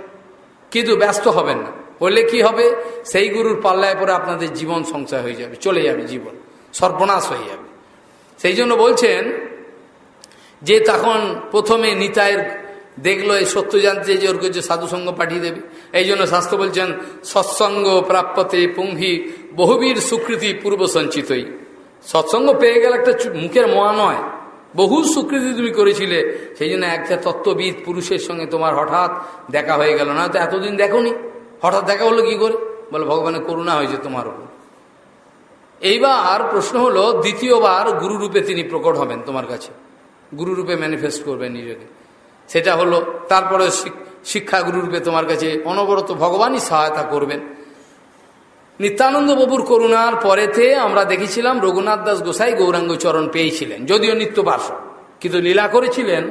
কিন্তু ব্যস্ত হবেন না। হলে কি হবে? সেই গুরুর পাল্লায় পরে আপনাদের জীবন সংশয় হয়ে যাবে, চলে যাবে জীবন, সর্বনাশ হয়ে যাবে। সেই জন্য বলছেন যে তখন প্রথমে নিতায়ের দেখল এই সত্য জানতে যে ওর কাছে সাধুসঙ্গ পাঠিয়ে দেবে। এই জন্য শাস্ত্র বলছেন, সৎসঙ্গ প্রাপ্যতে পুঙ্গি বহুবীর সুকৃতি পূর্ব সঞ্চিতই। সৎসঙ্গ পেয়ে গেলে একটা মুখের মহা নয়। বহু স্বীকৃতি তুমি করেছিলে, সেই জন্য একটা তত্ত্ববিদ পুরুষের সঙ্গে তোমার হঠাৎ দেখা হয়ে গেল না, তো এতদিন দেখোনি। হঠাৎ দেখা হলো কি করে? বলে, ভগবানের করুণা হয়েছে তোমার উপর। এইবার প্রশ্ন হলো, দ্বিতীয়বার গুরুরূপে তিনি প্রকট হবেন তোমার কাছে। গুরুরূপে ম্যানিফেস্ট করবেন নিজেকে। সেটা হলো, তারপরে শিক্ষা গুরুরূপে তোমার কাছে অনবরত ভগবানই সহায়তা করবেন। নিত্যানন্দ বাবুর করুণার পরেতে আমরা দেখেছিলাম রঘুনাথ দাস গোসাই গৌরাঙ্গ চরণ পেয়েছিলেন, যদিও নিত্য পার্শ্ব। কিন্তু লীলা করেছিলেন,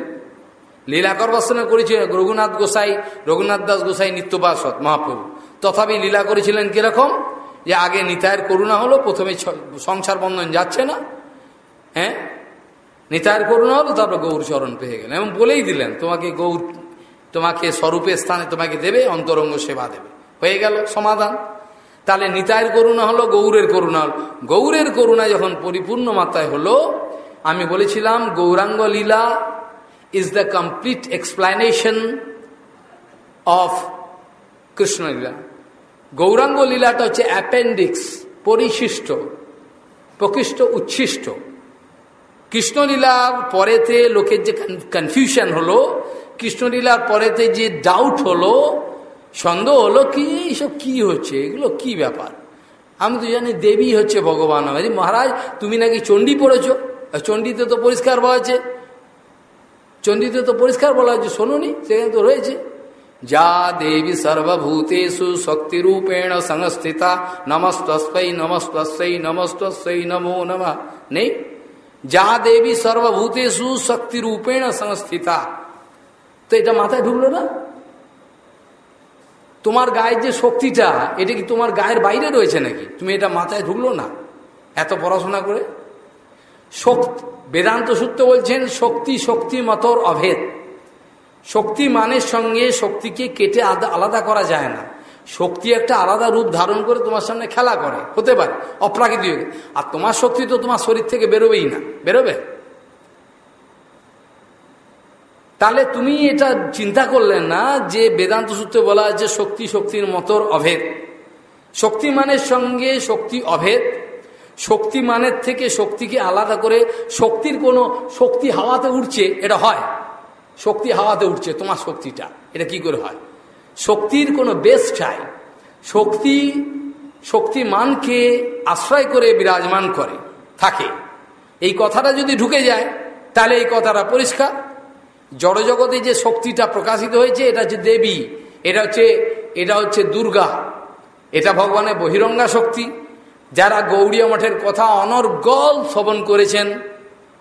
লীলা করবাসনা করেছিলেন রঘুনাথ গোসাই, রঘুনাথ দাস গোসাই নিত্য পার্শ্বদ মহাপ্রভু। তথাপি লীলা করেছিলেন কীরকম? যে আগে নিতায়ের করুণা হলো, প্রথমে সংসার বন্ধন যাচ্ছে না হ্যাঁ? নিতায়ের করুণ হলো, তারপর গৌর চরণ পেয়ে গেলেন। এবং বলেই দিলেন, তোমাকে গৌর, তোমাকে স্বরূপের স্থানে তোমাকে দেবে, অন্তরঙ্গ সেবা দেবে। হয়ে গেল সমাধান। তাহলে নিতায়ের করুণা হলো, গৌরের করুণা হল। গৌরের করুণা যখন পরিপূর্ণ মাত্রায় হলো, আমি বলেছিলাম, Gauranga lila is the complete explanation of Krishnalila Gauranga লীলাটা হচ্ছে অ্যাপেন্ডিক্স পরিশিষ্ট, প্রকৃষ্ট, উচ্ছিষ্ট। কৃষ্ণলীলার পরেতে লোকের যে কনফিউশন হলো, কৃষ্ণলীলার পরেতে যে ডাউট হলো, সন্দেহ হলো কি, এইসব কি হচ্ছে, এগুলো কি ব্যাপার? আমি তো জানি দেবী হচ্ছে ভগবান মহারাজ, তুমি নাকি চণ্ডী পড়েছ? চণ্ডীতে তো পরিষ্কার বলা আছে চণ্ডীতে তো পরিষ্কার বলা হচ্ছে শোনুনি, সেখানে তো রয়েছে। যা দেবী সর্বভূতেষু শক্তিরূপেণ সংস্থিতা নমস্তস্বৈ নমস্তস্বৈ নমস্তস্বৈ নমো নম। নেই? যা দেবী সর্বভূতেষু শক্তিরূপেণ সংস্থিতা তো এটা মাথায় ঢুকলো না তোমার গায়ের যে শক্তিটা এটা কি তোমার গায়ের বাইরে রয়েছে নাকি তুমি এটা মাথায় ঢুকলো না এত পড়াশোনা করে শক্তি, বেদান্ত সূত্র বলছেন, শক্তি শক্তি মতর অভেদ। শক্তি মানের সঙ্গে শক্তিকে কেটে আলাদা করা যায় না। শক্তি একটা আলাদা রূপ ধারণ করে তোমার সামনে খেলা করে, হতে পারে, অপ্রাকৃতিক। আর তোমার শক্তি তো তোমার শরীর থেকে বেরোবেই না, বেরোবে? তাহলে তুমি এটা চিন্তা করলেন না যে বেদান্ত সূত্রে বলা আছে শক্তি শক্তির মতর অভেদ। শক্তি মানের সঙ্গে শক্তি অভেদ। শক্তি মানের থেকে শক্তিকে আলাদা করে শক্তির কোনো শক্তি হাওয়াতে উঠছে, এটা হয়। শক্তি হাওয়াতে উঠছে, তোমার শক্তিটা, এটা কি করে হয়? শক্তির কোনো বেশ চাই। শক্তি শক্তিমানকে আশ্রয় করে বিরাজমান করে, থাকে। এই কথাটা যদি ঢুকে যায়, তাহলে এই কথাটা পরিষ্কার। জড়জগতে যে শক্তিটা প্রকাশিত হয়েছে, এটা হচ্ছে দেবী, এটা হচ্ছে এটা হচ্ছে দুর্গা। এটা ভগবানের বহিরঙ্গা শক্তি, যারা গৌড়িয়া মঠের কথা অনর্গল শ্রবণ করেছেন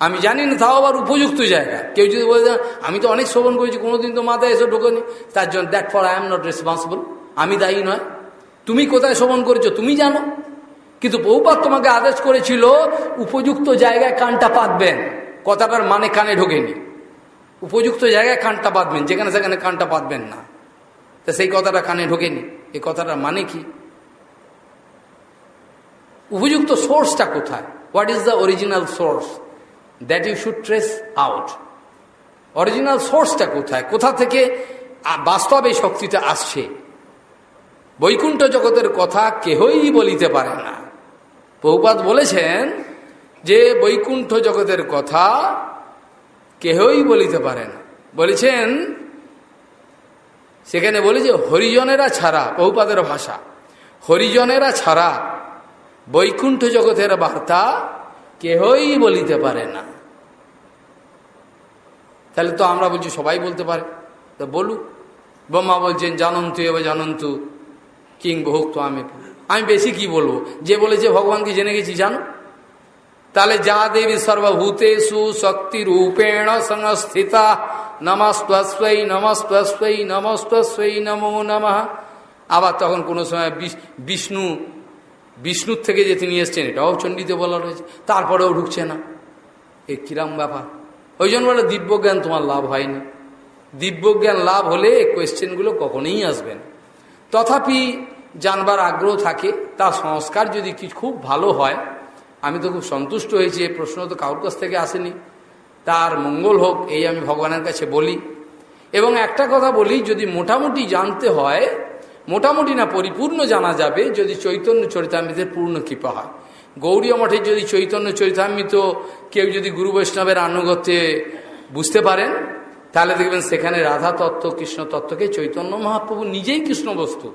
আমি জানি না, তাও আবার উপযুক্ত জায়গা। কেউ যদি বলে, আমি তো অনেক শ্রবণ করেছি, কোনোদিন তো মাথায় এসে ঢোকেনি। তার জন্য that for I am not responsible আমি দায়ী নয়। তুমি কোথায় শ্রবণ করেছ, তুমি জানো। কিন্তু বহুপাত তোমাকে আদেশ করেছিল, উপযুক্ত জায়গায় কানটা পাতবেন। কথাটার মানে কানে ঢোকেনি। উপযুক্ত জায়গায় কানটা পাতবেন, যেখানে সেখানে কানটা পাতবেন না। তা সেই কথাটা কানে ঢোকেনি। এই কথাটার মানে কি? উপযুক্ত সোর্সটা কোথায়? What is the original source that you should trace out original সোর্সটা কোথায়? কোথা থেকে বাস্তবে শক্তিটা আসছে? বৈকুণ্ঠ জগতের কথা কেহই বলিতে পারে না। বহুপাত বলেছেন যে বৈকুণ্ঠ জগতের কথা কেহই বলিতে পারে না। বলেছেন, সেখানে বলেছে হরিজনেরা ছাড়া বহুপাদের ভাষা, হরিজনেরা ছাড়া বৈকুণ্ঠ জগতের বার্তা কেহই বলিতে পারে না। তাহলে তো আমরা বলছি, সবাই বলতে পারে। তো বলুক ব্রহ্মা বলছেন, জানন্তু এবার জানন্তু, কিং বহুক তো আমি। আমি বেশি কি বলব? যে বলেছে ভগবানকে জেনে গেছি, জানো? তাহলে যা দেবী সর্বভূতেষু শক্তি রূপেণ সংস্থিতা নমস্তস্বই নমস্তস্বই নমস্তস্বই নমো নমঃ। আবার তখন কোনো সময় বিষ্ণু বিষ্ণুর থেকে যে তিনি এসছেন, এটাও চণ্ডীতে বলা রয়েছে। তারপরেও ঢুকছে না। এ কিরাম ব্যাপার। ওই জন্য বলে, দিব্যজ্ঞান তোমার লাভ হয়নি। দিব্যজ্ঞান লাভ হলে কোয়েশ্চেনগুলো কখনোই আসবে না। তথাপি জানবার আগ্রহ থাকে, তার সংস্কার যদি কিছু খুব ভালো হয়, আমি তো খুব সন্তুষ্ট হয়েছি, এই প্রশ্ন তো কারোর কাছ থেকে আসেনি। তার মঙ্গল হোক, এই আমি ভগবানের কাছে বলি। এবং একটা কথা বলি, যদি মোটামুটি জানতে হয় মোটামুটি না পরিপূর্ণ জানা যাবে যদি চৈতন্য চরিতামৃতের পূর্ণ কৃপা হয়। গৌরীয় মঠের যদি চৈতন্য চৈতান্বিত কেউ যদি গুরু বৈষ্ণবের আনুগত্যে বুঝতে পারেন, তাহলে দেখবেন সেখানে রাধা তত্ত্ব, কৃষ্ণ তত্ত্বকে চৈতন্য মহাপ্রভু নিজেই কৃষ্ণ বস্তু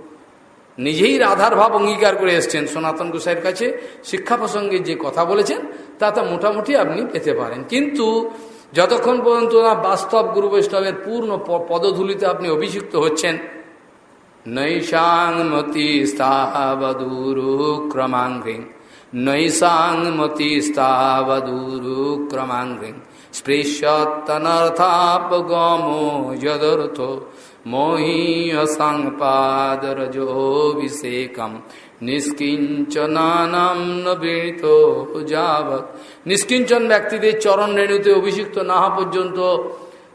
নিজেই রাধার ভাব অঙ্গীকার করে এসছেন। সনাতন গোসাইয়ের কাছে শিক্ষা প্রসঙ্গে যে কথা বলেছেন তা তা মোটামুটি আপনি পেতে পারেন। কিন্তু যতক্ষণ পর্যন্ত না বাস্তব গুরু বৈষ্ণবের পূর্ণ পদধূলিতে আপনি অভিযুক্ত হচ্ছেন স্থাবদুরু ক্রমাঙ্ঘ্রিং স্পৃশ্যতনর্থাপগমো যদর্থ মোহীয়সাংপাদরজোভিষেকম নিষ্কিঞ্চনানাম নবীত যাবৎ নিষ্কিঞ্চন ব্যক্তিদের চরণ রেণুতে অভিষিক্ত না হওয়া পর্যন্ত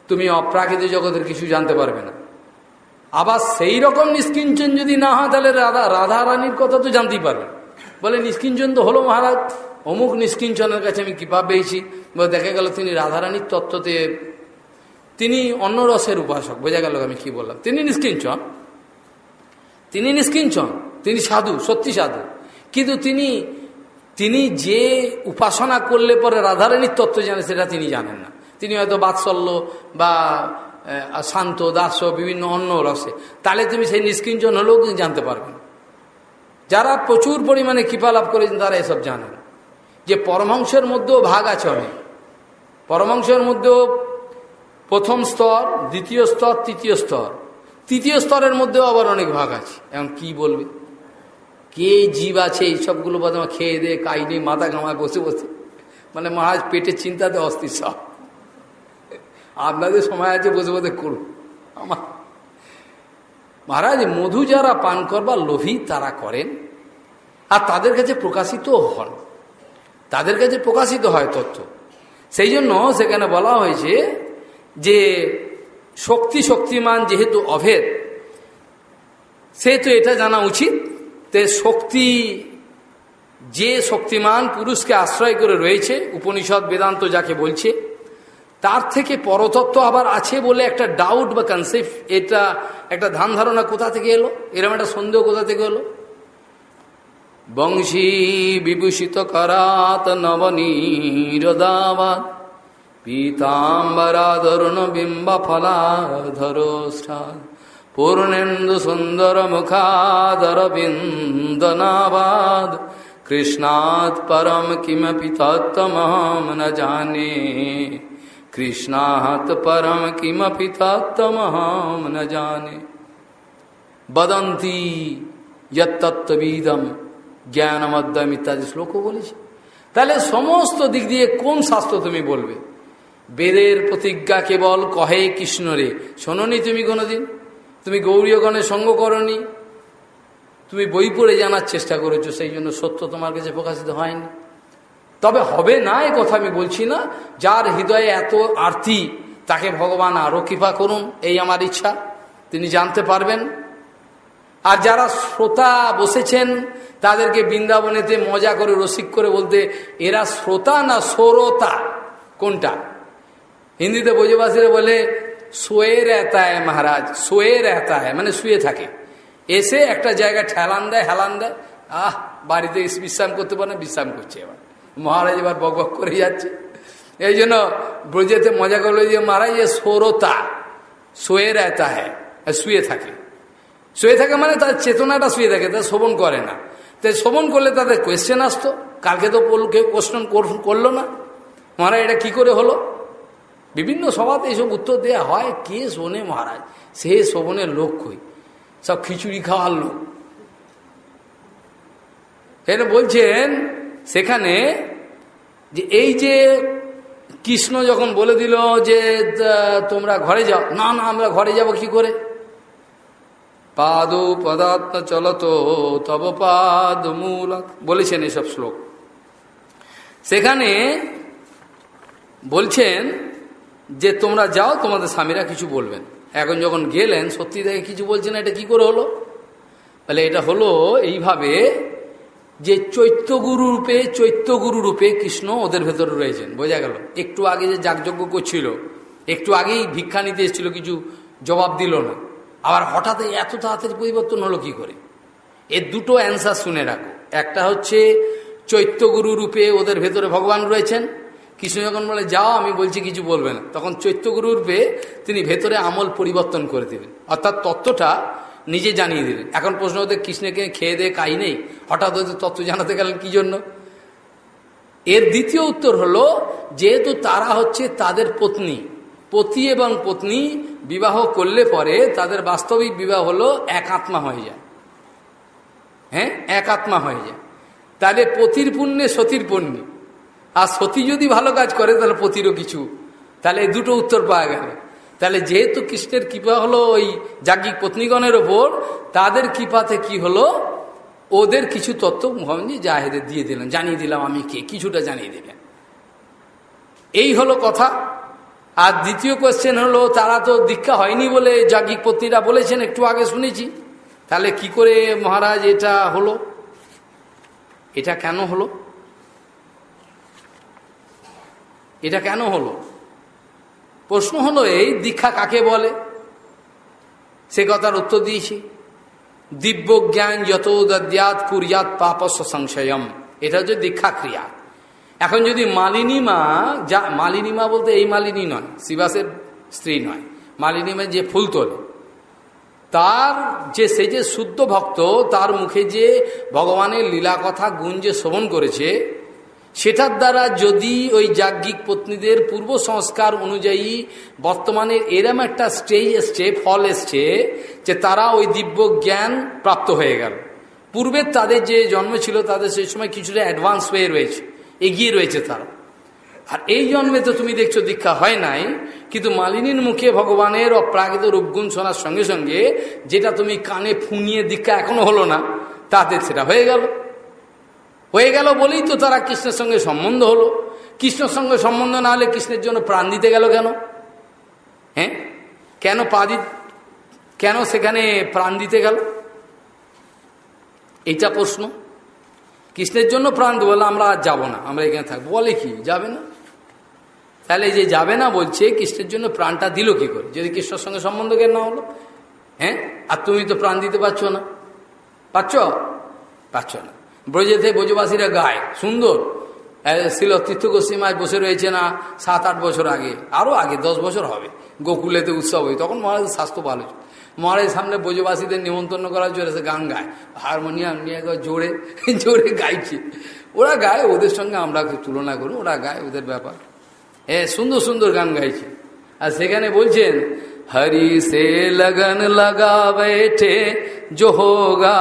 তুমি অপ্রাকৃতিক জগতের কিছু জানতে পারবে না আবার সেই রকম নিষ্কিঞ্চন যদি না হয়, তাহলে রাধা রাধা রানীর কথা তো জানতেই পারবে। বলে, নিষ্কিঞ্চন তো হলো মহারাজ। অমুক নিষ্কিঞ্চনের কাছে আমি কৃপা পেয়েছি। বলে, দেখা গেল তিনি রাধারানীর তত্ত্বতে, তিনি অন্য রসের উপাসক। বোঝা গেল আমি কি বললাম। তিনি নিষ্কিঞ্চন। তিনি নিষ্কিঞ্চন। তিনি সাধু, সত্যি সাধু। কিন্তু তিনি তিনি যে উপাসনা করলে পরে রাধারানীর তত্ত্ব জানে, সেটা তিনি জানেন না। তিনি হয়তো বাৎসল্য বা শান্ত, দাস, বিভিন্ন অন্য রসে তাহলে তুমি সেই নিষ্কিঞ্চন হলেও কিন্তু জানতে পারবেন যারা প্রচুর পরিমাণে কৃপা লাভ করেছেন, তারা এসব জানেন। যে পরমাংসের মধ্যেও ভাগ আছে অনেক। পরমাংসের মধ্যেও প্রথম স্তর, দ্বিতীয় স্তর, তৃতীয় স্তর। তৃতীয় স্তরের মধ্যেও আবার অনেক ভাগ আছে। এখন কি বলবে? কে জীব আছে এইসবগুলো প্রথমে খেয়ে দিয়ে কাইনে মাথা ঘামায়, বসে বসে। মানে মহারাজ পেটের চিন্তাতে অস্থির সব। আপনাদের সময় আছে, বসে বসে করুন। আমার মহারাজ, মধু যারা পান করবার লোভী তারা করেন, আর তাদের কাছে প্রকাশিত হন। তাদের কাছে প্রকাশিত হয় তথ্য। সেই জন্য সেখানে বলা হয়েছে যে, শক্তি শক্তিমান যেহেতু অভেদ, সেহেতু এটা জানা উচিত তে শক্তি, যে শক্তিমান পুরুষকে আশ্রয় করে রয়েছে, উপনিষদ, বেদান্ত যাকে বলছে তার থেকে পরতত্ত্ব আবার আছে বলে একটা ডাউট বা কনসেপ্ট এটা একটা ধান ধারণা কোথা থেকে এলো? এরকম একটা সন্দেহ কোথা থেকে এলো? বংশী বিভূষিত করাত নবনীরদাবাদ পীতাম্বরাধরুণ বিম্ব ফলাধরোষ্ঠাদ পূর্ণেন্দু সুন্দর মুখাদর বিন্দনাবাদ, কৃষ্ণাৎ পরম কিমপি তত্তমহম ন জানে। কৃষ্ণাৎ পরম কিমপি তত্তমহম ন জানে। বদন্তি যত্তত্ত্ববিদম জ্ঞানমদ্যম ইত্যাদি শ্লোকও বলেছে। তাহলে সমস্ত দিক দিয়ে কোন শাস্ত্র তুমি বলবে? বেদের প্রতিজ্ঞা কেবল কহে কৃষ্ণরে শোনি তুমি কোনোদিন? তুমি গৌরীয়গণের সঙ্গ করনি? তুমি বই পড়ে জানার চেষ্টা করেছ, সেই জন্য সত্য তোমার কাছে প্রকাশিত হয়নি। তবে হবে না, এ কথা আমি বলছি না। যার হৃদয়ে এত আরতি, তাকে ভগবান আরও কৃপা করুন, এই আমার ইচ্ছা। তিনি জানতে পারবেন। আর যারা শ্রোতা বসেছেন, তাদেরকে বৃন্দাবনেতে মজা করে, রসিক করে বলতে, এরা শ্রোতা না সরোতা? কোনটা? হিন্দিতে বোঝবাসীরা বলে শোয়ে রেতা হয় মহারাজ শোয়ে রেতা হয় মানে শুয়ে থাকে। এসে একটা জায়গায় ঠেলান দেয়, হেলান দেয়। আহ, বাড়িতে বিশ্রাম করতে পারে না, বিশ্রাম করছে এবার। মহারাজ এবার বক বক করে যাচ্ছে। এই জন্য ব্রজেতে মজা করল যে মহারাজ, এ সরোতা শোয়ে রেতা হ্যাঁ শুয়ে থাকে। শুয়ে থাকে মানে তার চেতনাটা শুয়ে থাকে, তা শোভন করে না। তাই শোভন করলে তাদের কোয়েশ্চেন আসতো, কালকে তো কেউ কোশ্চেন করল না। মহারাজ, এটা কি করে হলো? বিভিন্ন সভাতে এইসব উত্তর দেওয়া হয়, কে শোনে মহারাজ? সে শোভনের লোক কই? সব খিচুড়ি খাওয়ার লোক। এটা বলছেন সেখানে যে এই যে কৃষ্ণ যখন বলে দিল যে তোমরা ঘরে যাও। না না, আমরা ঘরে যাব কি করে? পাদ পদাত্ম চলত, তব পাদ মূল বলেছেন এসব শ্লোক। সেখানে বলছেন যে, তোমরা যাও, তোমাদের স্বামীরা কিছু বলবেন। এখন যখন গেলেন, সত্যি দেখে কিছু বলছেন, এটা কি করে হলো? তাহলে এটা হলো এইভাবে যে চৈত্যগুরু রূপে চৈত্যগুরু রূপে কৃষ্ণ ওদের ভেতরে রয়েছেন। বোঝা গেল? একটু আগে যে যাগযজ্ঞ করছিল, একটু আগেই ভিক্ষা নিতে এসেছিল, কিছু জবাব দিল না। আবার হঠাৎ এত তাড়াতাড়ি পরিবর্তন হলো কি করে? এর দুটো অ্যান্সার শুনে রাখো। একটা হচ্ছে চৈত্যগুরু রূপে ওদের ভেতরে ভগবান রয়েছেন। কৃষ্ণ যখন বলে, যাও, আমি বলছি কিছু বলবে না। তখন চৈত্যগুরু রূপে তিনি ভেতরে আমল পরিবর্তন করে দেবেন। অর্থাৎ তত্ত্বটা নিজে জানিয়ে দিলেন। এখন প্রশ্ন হতে কৃষ্ণকে খেয়ে দিয়ে কাই নেই? হঠাৎ হয়তো তত্ত্ব জানাতে গেলেন কি জন্য? এর দ্বিতীয় উত্তর হলো, যেহেতু তারা হচ্ছে তাদের পত্নী, পতি এবং পত্নী বিবাহ করলে পরে তাদের বাস্তবিক বিবাহ হলো এক আত্মা হয়ে যায়। হ্যাঁ? এক আত্মা হয়ে যায়। তাহলে পতির পুণ্যে সতীর পুণ্যে। আর সতী যদি ভালো কাজ করে, তাহলে পতিরও কিছু। তাহলে দুটো উত্তর পাওয়া গেল। তাহলে যেহেতু কৃষ্ণের কৃপা হলো ওই যাজ্ঞিক পত্নীগণের ওপর, তাদের কৃপাতে কি হলো? ওদের কিছু তত্ত্ব মোহাম্মদী জাহেদের দিয়ে দিলেন, জানিয়ে দিলাম আমি কে, কিছুটা জানিয়ে দিলেন। এই হলো কথা। আর দ্বিতীয় কোয়েশ্চেন হলো, তারা তো দীক্ষা হয়নি বলে যাজ্ঞিক পত্নীরা বলেছেন, একটু আগে শুনেছি। তাহলে কি করে মহারাজ এটা হলো? এটা কেন হলো? এটা কেন হলো? প্রশ্ন হলো, এই দীক্ষা কাকে বলে? সে কথার উত্তর দিয়েছি। দিব্য জ্ঞান যত দদ্যাত কুরিয়াত পাপস্ব সংশয়ম। এটা হচ্ছে দীক্ষা ক্রিয়া। এখন যদি মালিনী মা যা মালিনী মা বলতে এই মালিনী নয়, শিবাসের স্ত্রী নয় মালিনী মা যে ফুল তোলে, তার যে, সে যে শুদ্ধ ভক্ত, তার মুখে যে ভগবানের লীলা কথা গুণ যে শ্রবণ করেছে সেটার দ্বারা যদি ওই যাজ্ঞিক পত্নীদের পূর্ব সংস্কার অনুযায়ী বর্তমানে এরম একটা স্টেজ এসছে, ফল এসছে, যে তারা ওই দিব্য জ্ঞান প্রাপ্ত হয়ে গেল। পূর্বের তাদের যে জন্ম ছিল, তাদের সেই সময় কিছুটা অ্যাডভান্স হয়ে রয়েছে, এগিয়ে রয়েছে তারা। আর এই জন্মে তো তুমি দেখছ দীক্ষা হয় নাই, কিন্তু মালিনীর মুখে ভগবানের অপ্রাকৃত রূপগুণ শোনার সঙ্গে সঙ্গে যেটা তুমি কানে ফুনিয়ে দীক্ষা এখনও হলো না তাদের সেটা হয়ে গেল। হয়ে গেল বলেই তো তারা কৃষ্ণের সঙ্গে সম্বন্ধ হলো। কৃষ্ণের সঙ্গে সম্বন্ধ না হলে কৃষ্ণের জন্য প্রাণ দিতে গেল কেন? হ্যাঁ? কেন পা কেন সেখানে প্রাণ দিতে গেল? এইটা প্রশ্ন। কৃষ্ণের জন্য প্রাণ বলে আমরা আর যাব না। আমরা এখানে থাকব। বলে কি? যাবে না। তাহলে যে যাবে না বলছে, কৃষ্ণের জন্য প্রাণটা দিল কি করে? যদি কৃষ্ণের সঙ্গে সম্বন্ধ কেন না হলো? হ্যাঁ? আর তুমি তো প্রাণ দিতে পারছ না। পাচ্ছ পাচ্ছ না। ব্রজেতে ব্রজবাসীরা গায়, সুন্দর। ছিল তীর্থগোস্বীমায় বসে রয়েছে না সাত আট বছর আগে আরও আগে, দশ বছর হবে। গোকুলেতে উৎসব হয়, তখন মহারাজের স্বাস্থ্য ভালো মহারাজের সামনে ব্রজবাসীদের নিমন্ত্রণ করার জন্য সে গান গায়, হারমোনিয়াম নিয়ে জোরে *laughs* জোরে গাইছে। ওরা গায়, ওদের সঙ্গে আমরা তুলনা করি, ওরা গায় ওদের ব্যাপার। হ্যাঁ সুন্দর সুন্দর গান গাইছে। আর সেখানে বলছেন, হরি সে লগন লগা बैठे जो होगा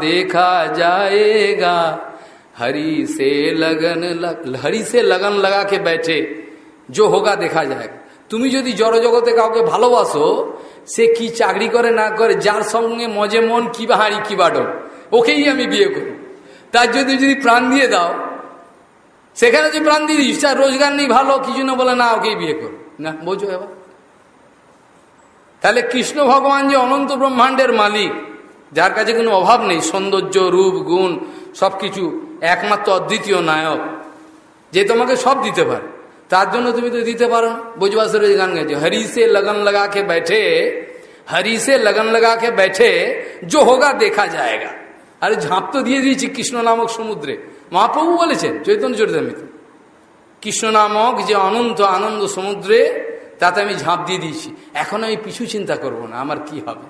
देखा जाएगा हरी से लगन लग, हरी से लगन लगा के बैठे जो होगा দেখা जाएगा তুমি যদি জড়জগতে কাউকে ভালোবাসো সে কি চাকরি করে না করে যার সঙ্গে মজে মন কি বাহারি কি বাডল ওকেই আমি বিয়ে করি তার যদি যদি প্রাণ দিয়ে দাও সেখানে যে প্রাণ দিয়ে দিস তার রোজগার নেই ভালো কিছু না বলে না ওকেই বিয়ে করো না বোঝো এবার তাহলে কৃষ্ণ ভগবান যে অনন্ত ব্রহ্মাণ্ডের মালিক যার কাছে কোনো অভাব নেই, সৌন্দর্য, রূপ, গুণ সব কিছু একমাত্র অদ্বিতীয় নায়ক, যে তোমাকে সব দিতে পারে। তার জন্য তুমি তো দিতে পারো বুঝবাসের গান গেছে হরিষে লগন লগা কে বেঠে হরিষে লগন লগা কে বেঠে, যো হোগা দেখা যায়গা আরে ঝাঁপ তো দিয়ে দিয়েছি কৃষ্ণ নামক সমুদ্রে। মহাপ্রভু বলেছেন, চৈতন্য চরিতামিত, কৃষ্ণ নামক যে অনন্ত আনন্দ সমুদ্রে, তাতে আমি ঝাঁপ দিয়ে দিয়েছি। এখন আমি পিছু চিন্তা করব না, আমার কি হবে?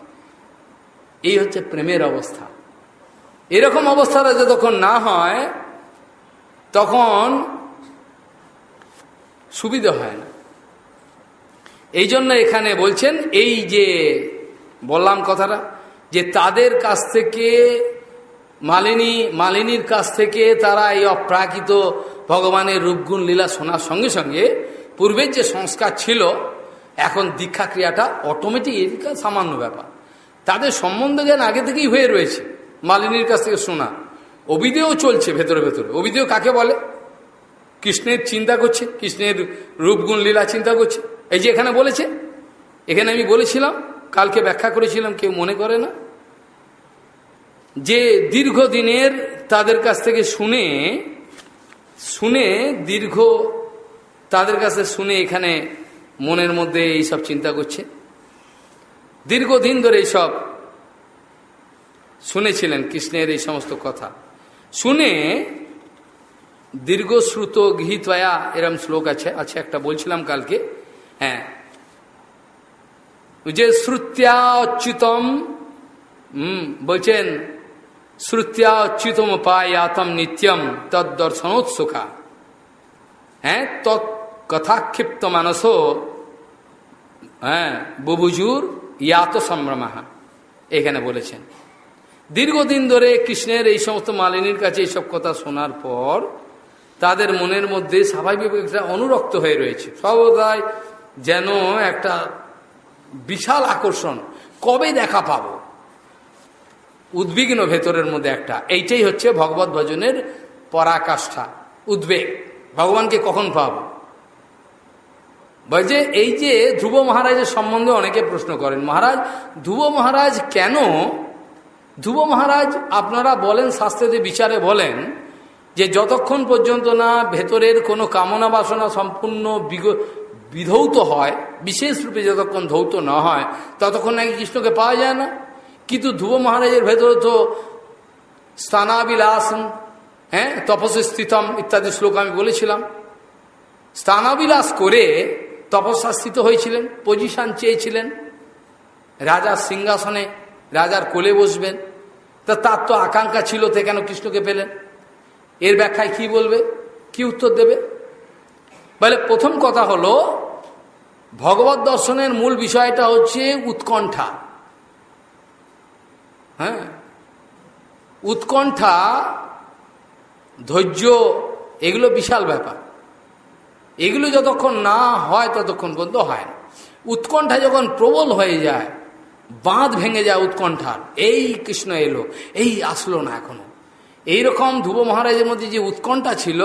এই হচ্ছে প্রেমের অবস্থা। এরকম অবস্থাটা যতক্ষণ না হয়, তখন সুবিধা হয় না। এই জন্য এখানে বলছেন, এই যে বললাম কথাটা, যে তাদের কাছ থেকে মালিনী, মালিনীর কাছ থেকে তারা এই অপ্রাকৃত ভগবানের রূপগুণ লীলা শোনার সঙ্গে সঙ্গে পূর্বের যে সংস্কার ছিল, এখন দীক্ষা ক্রিয়াটা অটোমেটিক সামান্য ব্যাপার। তাদের সম্বন্ধ জ্ঞান আগে থেকেই হয়ে রয়েছে। মালিনীর কাছ থেকে শোনা। অবিদেও চলছে ভেতরে ভেতরে। অবিদেও কাকে বলে? কৃষ্ণের চিন্তা করছে, কৃষ্ণের রূপগুণ লীলা চিন্তা করছে। এই যে এখানে বলেছে, এখানে আমি বলেছিলাম, কালকে ব্যাখ্যা করেছিলাম, কেউ মনে করে না? যে দীর্ঘদিনের তাদের কাছ থেকে শুনে শুনে দীর্ঘ তাদের কাছে শুনে এখানে মনের মধ্যে এইসব চিন্তা করছে। দীর্ঘদিন ধরে এইসব শুনেছিলেন কৃষ্ণের এই সমস্ত কথা। শুনে দীর্ঘশ্রুত গৃহীতয়া এরম শ্লোক আছে আছে একটা বলছিলাম কালকে হ্যাঁ। যে শ্রুত্যা অচ্যুতম হম, বলছেন শ্রুত্যা অচ্যুতম পায়াতম নিত্যম তদ দর্শনোৎসুখা হ্যাঁ তৎ কথাক্ষিপ্ত মানস হ্যাঁ বুবুজুর ইয়াত সম্ভ্রমাহা, এখানে বলেছেন। দীর্ঘদিন ধরে কৃষ্ণের এই সমস্ত মালিনীর কাছে এইসব কথা শোনার পর তাদের মনের মধ্যে স্বাভাবিক একটা অনুরক্ত হয়ে রয়েছে। সর্বদাই যেন একটা বিশাল আকর্ষণ, কবে দেখা পাব? উদ্বিগ্ন ভেতরের মধ্যে একটা। এইটাই হচ্ছে ভগবত ভজনের পরাকাষ্ঠা, উদ্বেগ। ভগবানকে কখন পাব? বলছে এই যে ধ্রুব মহারাজের সম্বন্ধে অনেকে প্রশ্ন করেন, মহারাজ, ধ্রুব মহারাজ কেন, ধ্রুব মহারাজ আপনারা বলেন শাস্ত্রতে বিচারে বলেন, যে যতক্ষণ পর্যন্ত না ভেতরের কোনো কামনা বাসনা সম্পূর্ণ বিধৌত হয়, বিশেষ রূপে যতক্ষণ ধৌত না হয়, ততক্ষণ নাকি কৃষ্ণকে পাওয়া যায় না। কিন্তু ধ্রুব মহারাজের ভেতরে তো স্থানাবিলাস হ্যাঁ তপস্যস্থিতম ইত্যাদি শ্লোক আমি বলেছিলাম। স্থানাবিলাস করে তপস্যা স্থিত হয়েছিলেন পজিশন চেয়েছিলেন। রাজার সিংহাসনে, রাজার কোলে বসবেন। তা তার তো আকাঙ্ক্ষা ছিল, তে কেন কৃষ্ণকে পেলেন? এর ব্যাখ্যায় কি বলবে? কি উত্তর দেবে? বলে, প্রথম কথা হলো, ভগবত দর্শনের মূল বিষয়টা হচ্ছে উৎকণ্ঠা। হ্যাঁ? উৎকণ্ঠা, ধৈর্য, এগুলো বিশাল ব্যাপার। এগুলো যতক্ষণ না হয়, ততক্ষণ পর্যন্ত হয় না। উৎকণ্ঠা যখন প্রবল হয়ে যায়, বাঁধ ভেঙে যায় উৎকণ্ঠার এই কৃষ্ণ এলো, এই আসলো না এখনও। এইরকম ধ্রুব মহারাজের মধ্যে যে উৎকণ্ঠা ছিল,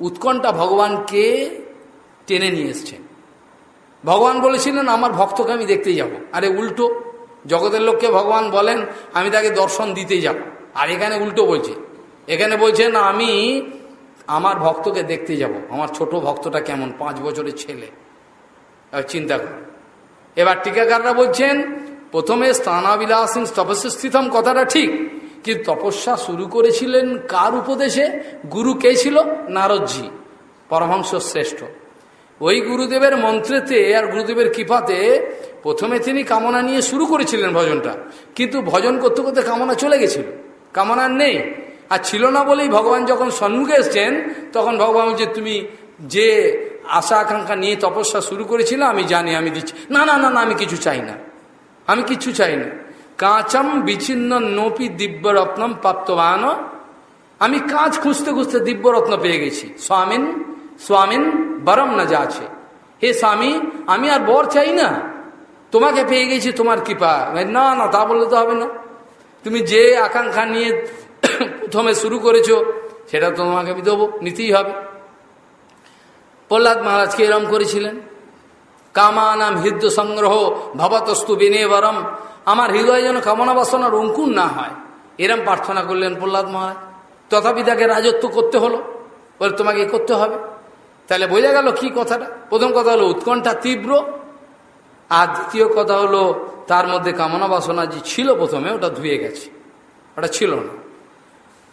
উৎকণ্ঠা ভগবানকে টেনে নিয়ে এসছেন ভগবান বলেছিলেন, আমার ভক্তকে আমি দেখতেই যাব। আরে, উল্টো, জগতের লোককে ভগবান বলেন, আমি তাকে দর্শন দিতে যাব। আর এখানে উল্টো বলছে। এখানে বলছেন আমি আমার ভক্তকে দেখতে যাব। আমার ছোট ভক্তটা কেমন? পাঁচ বছরের ছেলে। চিন্তা কর। এবার টিকাকাররা বলছেন, প্রথমে স্থানাবিলাসিং তপস্যস্থিতম কথাটা ঠিক, কিন্তু তপস্যা শুরু করেছিলেন কার উপদেশে? গুরু কে ছিল? নারদজি, পরমহংস শ্রেষ্ঠ। ওই গুরুদেবের মন্ত্রেতে আর গুরুদেবের কৃপাতে প্রথমে তিনি কামনা নিয়ে শুরু করেছিলেন ভজনটা, কিন্তু ভজন করতে করতে কামনা চলে গেছিল। কামনা নেই। আর ছিল না বলেই ভগবান যখন সম্মুখে এসছেন, তখন ভগবান যে তুমি যে আশা আকাঙ্ক্ষা নিয়ে তপস্যা শুরু করেছিল, আমি জানি, আমি দিচ্ছি। না না না না, আমি কিছু চাই না। আমি কিছু চাই না। কাঁচাম বিচ্ছিন্ন নোপি দিব্যরত্নম প্রাপ্তবান। আমি কাঁচ খুঁজতে খুঁজতে দিব্যরত্ন পেয়ে গেছি। স্বামীন স্বামীন, বরম না যা আছে হে স্বামী, আমি আর বর চাই না। তোমাকে পেয়ে গেছি তোমার কৃপা। না না, তা বললে তো হবে না। তুমি যে আকাঙ্ক্ষা নিয়ে প্রথমে শুরু করেছ, সেটা তোমাকে আমি দেবো নিতেই হবে। প্রহ্লাদ মহারাজকে এরম করেছিলেন। কামানাম হৃদয় সংগ্রহ ভবতস্তু বিনেবরম। আমার হৃদয় যেন কামনা বাসনার অঙ্কুর না হয়। এরম প্রার্থনা করলেন প্রহ্লাদ মহারাজ। তথাপি তাকে রাজত্ব করতে হলো। বলে, তোমাকে করতে হবে। তাহলে বোঝা গেল কি কথাটা? প্রথম কথা হলো, উৎকণ্ঠা তীব্র। আর দ্বিতীয় কথা হলো, তার মধ্যে কামনা বাসনা যে ছিল প্রথমে, ওটা ধুয়ে গেছে। ওটা ছিল না।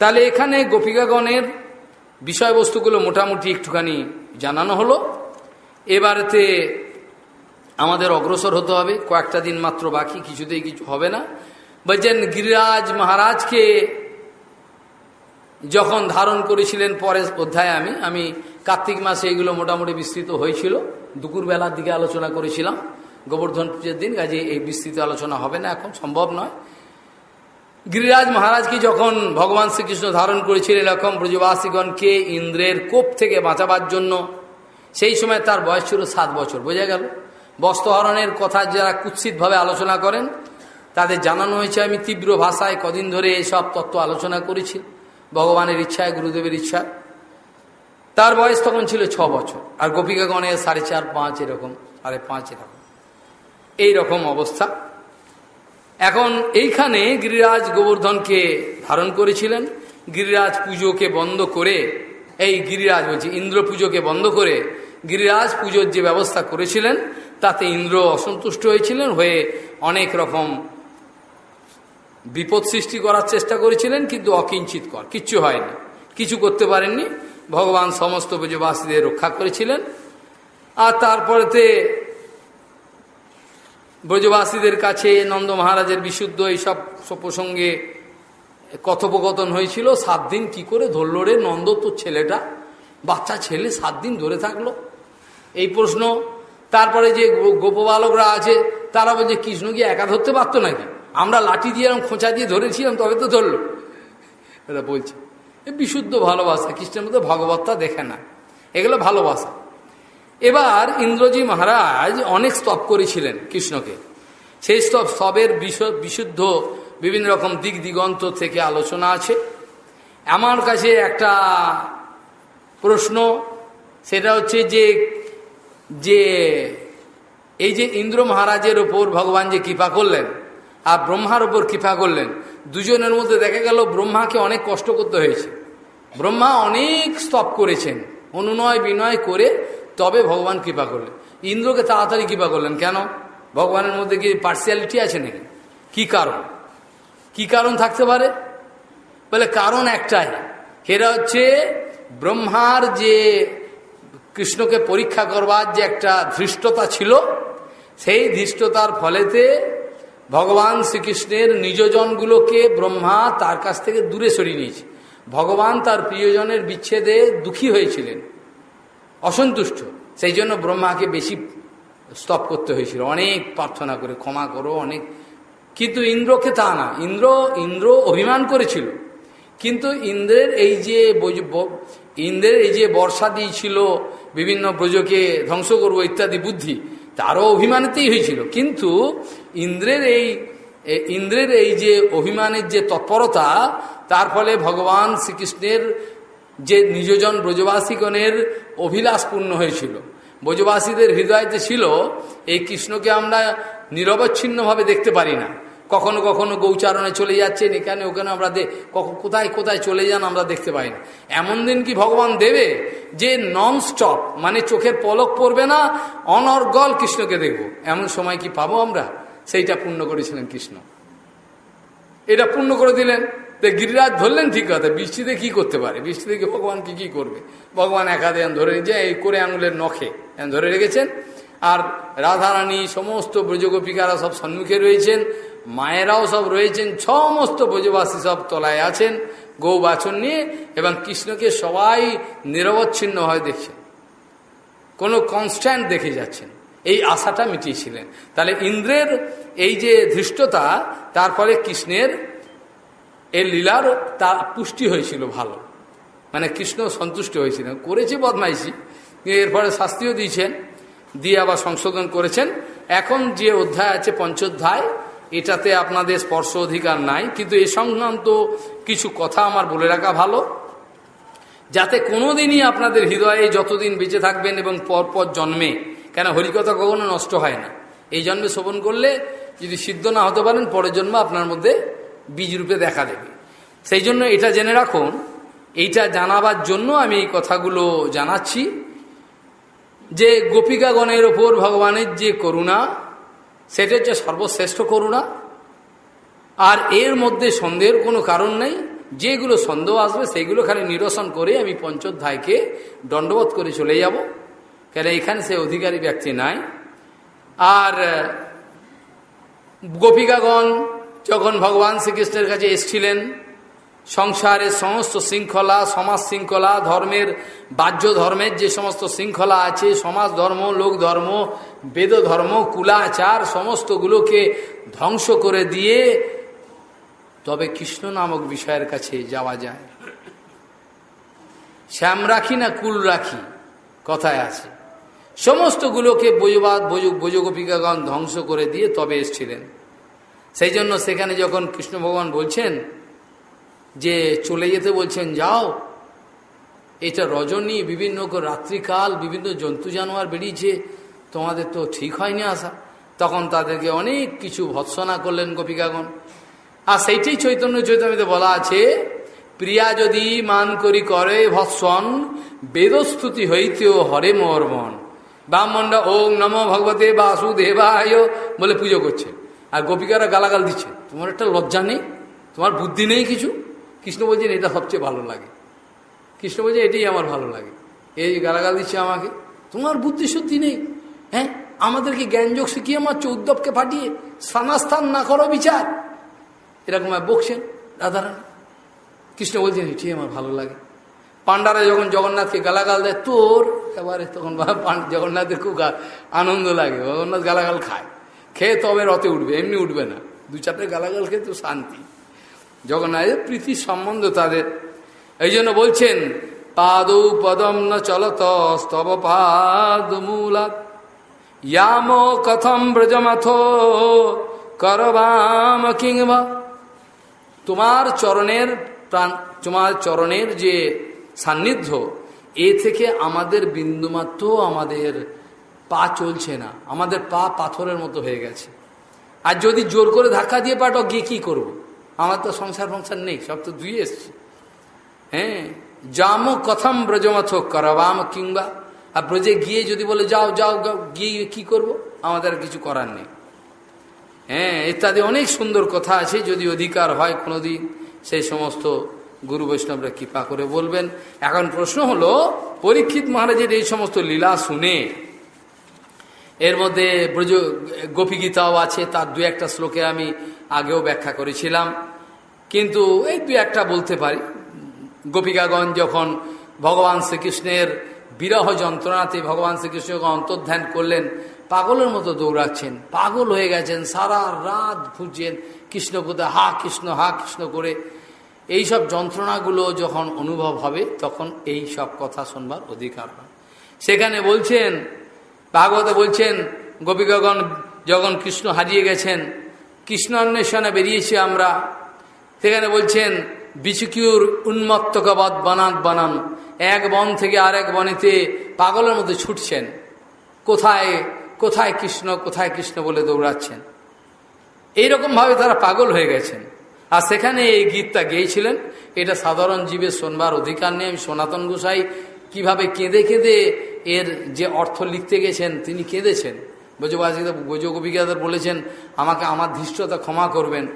তাহলে এখানে গোপিকাগণের বিষয়বস্তুগুলো মোটামুটি একটুখানি জানানো হলো। এবারেতে আমাদের অগ্রসর হতে হবে, কয়েকটা দিন মাত্র বাকি, কিছুতেই কিছু হবে না। বলছেন, গিরিরাজ মহারাজকে যখন ধারণ করেছিলেন পরের অধ্যায়ে আমি আমি কার্তিক মাসে এগুলো মোটামুটি বিস্তৃত হয়েছিল। দুপুরবেলার দিকে আলোচনা করেছিলাম। গোবর্ধন পুজোর দিন কাজে এই বিস্তৃত আলোচনা হবে না, এখন সম্ভব নয়। গিরিরাজ মহারাজকে যখন ভগবান শ্রীকৃষ্ণ ধারণ করেছিলেন এরকম ব্রজবাসীগণকে ইন্দ্রের কোপ থেকে বাঁচাবার জন্য? সেই সময় তার বয়স ছিল সাত বছর, বোঝা গেল? বস্ত্রহরণের কথা যারা কুৎসিতভাবে আলোচনা করেন, তাদের জানানো হয়েছে, আমি তীব্র ভাষায় কদিন ধরে এসব তত্ত্ব আলোচনা করেছি, ভগবানের ইচ্ছায় গুরুদেবের ইচ্ছা। তার বয়স তখন ছিল ছ বছর, আর গোপিকাগণের সাড়ে চার, পাঁচ এরকম, সাড়ে পাঁচ এরকম। এই রকম অবস্থা। এখন এইখানে গিরিরাজ গোবর্ধনকে ধারণ করেছিলেন। গিরিরাজ পুজোকে বন্ধ করে, এই গিরিরাজ বলছি, ইন্দ্র পুজোকে বন্ধ করে গিরিরাজ পুজোর যে ব্যবস্থা করেছিলেন, তাতে ইন্দ্র অসন্তুষ্ট হয়েছিলেন, হয়ে অনেক রকম বিপদ সৃষ্টি করার চেষ্টা করেছিলেন, কিন্তু অকিঞ্চিত কর, কিচ্ছু হয়নি, কিছু করতে পারেননি। ভগবান সমস্ত পুজোবাসীদের রক্ষা করেছিলেন। আর তারপরেতে ব্রজবাসীদের কাছে নন্দ মহারাজের বিশুদ্ধ এইসব সব প্রসঙ্গে কথোপকথন হয়েছিল, সাত দিন কি করে ধরল রে নন্দ, তোর ছেলেটা? বাচ্চা ছেলে সাত দিন ধরে থাকল। এই প্রশ্ন, তারপরে যে গোপবালকরা আছে, তারা বলছে, কৃষ্ণ কি একা ধরতে পারতো নাকি? আমরা লাঠি দিয়ে এরকম খোঁচা দিয়ে ধরেছিলাম, তবে তো ধরলো। এটা বলছে বিশুদ্ধ ভালোবাসা, কৃষ্ণের মধ্যে ভগবত্তা দেখে না। এগুলো ভালোবাসা। এবার ইন্দ্রজি মহারাজ অনেক স্তব করেছিলেন কৃষ্ণকে। সেই স্তব স্তবের বিশুদ্ধ বিভিন্ন রকম দিক দিগন্ত থেকে আলোচনা আছে। আমার কাছে একটা প্রশ্ন, সেটা হচ্ছে যে যে এই যে ইন্দ্র মহারাজের ওপর ভগবান যে কৃপা করলেন আর ব্রহ্মার ওপর কৃপা করলেন, দুজনের মধ্যে দেখা গেল ব্রহ্মাকে অনেক কষ্ট করতে হয়েছে। ব্রহ্মা অনেক স্তব করেছেন, অনুনয় বিনয় করে তবে ভগবান কৃপা করলেন। ইন্দ্রকে তাড়াতাড়ি কৃপা করলেন। কেন? ভগবানের মধ্যে কি পার্সিয়ালিটি আছে নাকি? কি কারণ? কি কারণ থাকতে পারে? বলে কারণ একটাই। সেটা হচ্ছে ব্রহ্মার যে কৃষ্ণকে পরীক্ষা করবার যে একটা ধৃষ্টতা ছিল, সেই ধৃষ্টতার ফলেতে ভগবান শ্রীকৃষ্ণের নিজজনগুলোকে ব্রহ্মা তার কাছ থেকে দূরে সরিয়ে নিয়েছে। ভগবান তার প্রিয়জনের বিচ্ছেদে দুঃখী হয়েছিলেন। অসন্তুষ্ট। সেই জন্য ব্রহ্মাকে বেশি স্তপ করতে হয়েছিল। অনেক প্রার্থনা করে, ক্ষমা করো, অনেক। কিন্তু ইন্দ্রকে তা না। ইন্দ্র ইন্দ্র অভিমান করেছিল। কিন্তু ইন্দ্রের এই যে ইন্দ্রের এই যে বর্ষা দিয়েছিল, বিভিন্ন ব্রজকে ধ্বংস করব ইত্যাদি বুদ্ধি, তারও অভিমানেতেই হয়েছিল। কিন্তু ইন্দ্রের এই ইন্দ্রের এই যে অভিমানের যে তৎপরতা, তার ফলে ভগবান শ্রীকৃষ্ণের যে নিজজন ব্রজবাসীগণের অভিলাষ পূর্ণ হয়েছিল। ব্রজবাসীদের হৃদয়তে ছিল, এই কৃষ্ণকে আমরা নিরবচ্ছিন্নভাবে দেখতে পারি না। কখনো কখনো গৌচারণে চলে যাচ্ছেন, এখানে ওখানে আমরা কোথায় কোথায় চলে যান আমরা দেখতে পাই না। এমন দিন কি ভগবান দেবে যে নন স্টপ মানে চোখের পলক পড়বে না, অনর্গল কৃষ্ণকে দেখব। এমন সময় কি পাবো আমরা? সেইটা পূর্ণ করেছিলেন কৃষ্ণ। এটা পূর্ণ করে দিলেন। গিরিরাজ ধরলেন ঠিক কথা বৃষ্টিতে কি করতে পারে? বৃষ্টিতে কি ভগবান কি কি করবে? ভগবান একাদে ধরে যে এই করে আঙুলের নখে ধরে রেখেছেন। আর রাধারানী, সমস্ত ব্রজগোপিকারা সব সম্মুখে রয়েছেন, মায়েরাও সব রয়েছেন, সমস্ত ব্রজবাসী সব তলায় আছেন গৌ বাছন নিয়ে, এবং কৃষ্ণকে সবাই নিরবচ্ছিন্ন হয় দেখছেন। কোনো কনস্ট্যান্ট দেখে যাচ্ছেন। এই আশাটা মিটিয়েছিলেন। তাহলে ইন্দ্রের এই যে ধৃষ্টতা তারপরে কৃষ্ণের এর লীলার তা পুষ্টি হয়েছিল ভালো। মানে কৃষ্ণ সন্তুষ্ট হয়েছিলেন করেছে বদমাইশি। এরপরে শাস্তিও দিয়েছেন। দিয়ে আবার সংশোধন করেছেন। এখন যে অধ্যায় আছে পঞ্চোধ্যায়, এটাতে আপনাদের স্পর্শ অধিকার নাই। কিন্তু এ সংক্রান্ত কিছু কথা আমার বলে রাখা ভালো। যাতে কোনোদিনই আপনাদের হৃদয়ে যতদিন বেঁচে থাকবেন এবং পরপর জন্মে, কেন হরিকথা কখনো নষ্ট হয় না। এই জন্মে শোভন করলে যদি সিদ্ধ না হতে পারেন, পরের জন্ম আপনার মধ্যে বীজ রূপে দেখা দেবে। সেই জন্য এটা জেনে রাখুন, এইটা জানাবার জন্য আমি এই কথাগুলো জানাচ্ছি যে গোপিকাগণের ওপর ভগবানের যে করুণা, সেটা হচ্ছে সর্বশ্রেষ্ঠ করুণা। আর এর মধ্যে সন্দেহের কোনো কারণ নেই, যেগুলো সন্দেহ আসবে সেগুলো খালি নিরসন করে আমি পঞ্চোধ্যায়কে দণ্ডবোধ করে চলে যাব। কেন এখানে সে অধিকারী ব্যক্তি নাই। আর গোপিকাগণ যখন ভগবান শ্রীকৃষ্ণের কাছে এসছিলেন, সংসারের সমস্ত শৃঙ্খলা, সমাজ শৃঙ্খলা, ধর্মের বাহ্য ধর্মের যে সমস্ত শৃঙ্খলা আছে, সমাজ ধর্ম, লোক ধর্ম, বেদ ধর্ম, কুলাচার, সমস্তগুলোকে ধ্বংস করে দিয়ে তবে কৃষ্ণ নামক বিষয়ের কাছে যাওয়া যায়। শ্যাম রাখি না কুল রাখি? কথায় আছে। সমস্তগুলোকে বৈবাদ বৈজগোপিকাগণ ধ্বংস করে দিয়ে তবে এসছিলেন। সেই জন্য সেখানে যখন কৃষ্ণ ভগবান বলছেন যে চলে যেতে বলছেন, যাও। এটা রজনী বিভিন্ন রাত্রিকাল বিভিন্ন জন্তু জানোয়ার বেরিয়েছে। তোমাদের তো ঠিক হয়নি আসা তখন তাদেরকে অনেক কিছু ভৎসনা করলেন গোপিকাগণ। আর সেইটাই চৈতন্য চৈতন্যতে বলা আছে, প্রিয়া যদি মান করি করে ভৎসন, বেদস্তুতি হইতেও হরে মোর মন ব্রাহ্মণরা ওম নম ভগবতে বাসুদেবায় বলে পুজো করছে। আর গোপিকারা গালাগাল দিচ্ছে। তোমার একটা লজ্জা নেই? তোমার বুদ্ধি নেই কিছু? কৃষ্ণ বলছেন এটা সবচেয়ে ভালো লাগে। কৃষ্ণ বলছে, এটাই আমার ভালো লাগে। এই গালাগাল দিচ্ছে আমাকে। তোমার বুদ্ধি সত্যি নেই? হ্যাঁ? আমাদেরকে জ্ঞানযোগ শিখিয়ে মারছো উদ্ধবকে ফাটিয়ে স্থানাস্থান না করো বিচার। এরকম বকছেন রাধারানী। কৃষ্ণ বলছেন, এটাই আমার ভালো লাগে। পাণ্ডারা যখন জগন্নাথকে গালাগাল দেয়, তোর এবারে তখন জগন্নাথের খুব আনন্দ লাগে। জগন্নাথ গালাগাল খায়। খেয়ে তবে রথে উঠবে, এমনি উঠবে না। দু চারটে গালাগাল খেয়ে তো শান্তি। জগন্নাথের প্রীতির সম্বন্ধ তাদের। এই জন্য বলছেন, পাদৌ পদম ন চলত স্তব পাদ মূলাত কথম ব্রজমথ করবাম কিংবা। তোমার চরণের প্রাণ, তোমার চরণের যে সান্নিধ্য, এ থেকে আমাদের বিন্দুমাত্র আমাদের পা চলছে না। আমাদের পা পাথরের মতো হয়ে গেছে। আর যদি জোর করে ধাক্কা দিয়ে পাঠাও, গিয়ে কী করব। আমার তো সংসার ফংসার নেই, সব তো দুই এসছে। হ্যাঁ জাম কথম ব্রজমাথ করবাম কিংবা, আর ব্রজে গিয়ে যদি বলে, যাও যাও গিয়ে কি করব? আমাদের কিছু করার নেই। হ্যাঁ ইত্যাদি অনেক সুন্দর কথা আছে, যদি অধিকার হয় কোনোদিন, সেই সমস্ত গুরু বৈষ্ণবরা কৃপা করে বলবেন। এখন প্রশ্ন হলো, পরীক্ষিত মহারাজের এই সমস্ত লীলা শুনে এর মধ্যে ব্রজ গোপীগীতাও আছে, তার দু একটা শ্লোকে আমি আগেও ব্যাখ্যা করেছিলাম। কিন্তু এই দু একটা বলতে পারি। গোপিকাগণ যখন ভগবান শ্রীকৃষ্ণের বিরহ যন্ত্রণাতে ভগবান শ্রীকৃষ্ণকে অন্তর্ধ্যান করলেন, পাগলের মতো দৌড়াচ্ছেন, পাগল হয়ে গেছেন, সারা রাত খুঁজছেন কৃষ্ণ কোথায় হা কৃষ্ণ হা কৃষ্ণ করে। এই সব যন্ত্রণাগুলো যখন অনুভব হবে, তখন এই সব কথা শুনবার অধিকার হয়। সেখানে বলছেন ভাগবতে বলছেন গোপিকাগণ যখন কৃষ্ণ হারিয়ে গেছেন, কৃষ্ণ অন্বেষণে বেরিয়েছি আমরা। সেখানে বলছেন, বিচুকিউর উন্মত্তকবধ বানান বানান এক বন থেকে আরেক বনেতে পাগলের মধ্যে ছুটছেন। কোথায় কোথায় কৃষ্ণ কোথায় কৃষ্ণ বলে দৌড়াচ্ছেন? এইরকমভাবে তারা পাগল হয়ে গেছেন। আর সেখানে এই গীতটা গেয়েছিলেন। এটা সাধারণ জীবের শোনবার অধিকার নেই। আমি সনাতন গোসাই কীভাবে কেঁদে কেঁদে এর যে অর্থ লিখতে গেছেন, তিনি কেঁদেছেন। ব্রজবাসীদের ব্রজগোপিকাদের বলেছেন, আমাকে আমার ধৃষ্টতা ক্ষমা করবেন।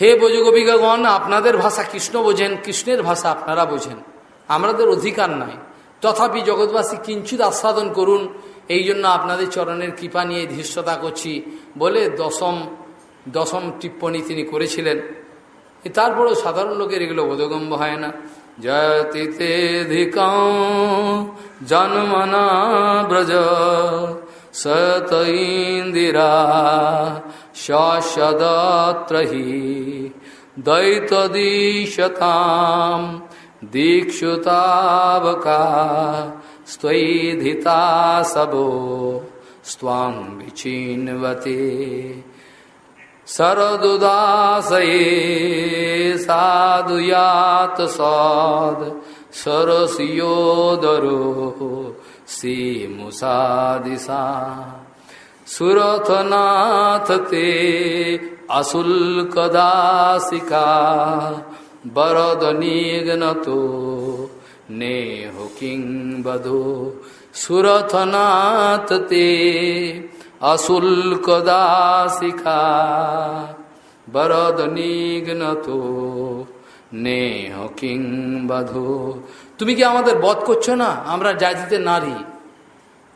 হে ব্রজগোপিকাগণ, আপনাদের ভাষা কৃষ্ণ বোঝেন, কৃষ্ণের ভাষা আপনারা বোঝেন। আমাদের অধিকার নাই। তথাপি জগৎবাসী কিঞ্চিত আস্বাদন করুন। এই জন্য আপনাদের চরণের কৃপা নিয়ে ধৃষ্টতা করছি বলে দশম দশম টিপ্পণী তিনি করেছিলেন। তারপরেও সাধারণ লোকের এগুলো বোধগম্য হয় না। জয়তিতেধিক জন্মনা ব্রজ সত ইন্দিরা সদত্রহি দৈতদীশতাম দীক্ষুতাবকা স্ত্বৈধিতা সবো স্বাং বিচিন্বতে শরদুদাসয়ে সাধুয়াত সদ সরসিয়োদরো শ্রীমুষাদিশা সুরথনাথ তে অশুল্কদাসিকা বরদ নিঘ্নত নেহ কিং বধো সুরথনাথ তে অশুল্কদাসিকা বরদ নিঘ্নত নেহ কিং তুমি কি আমাদের বধ করছ না? আমরা জাতিতে নারী।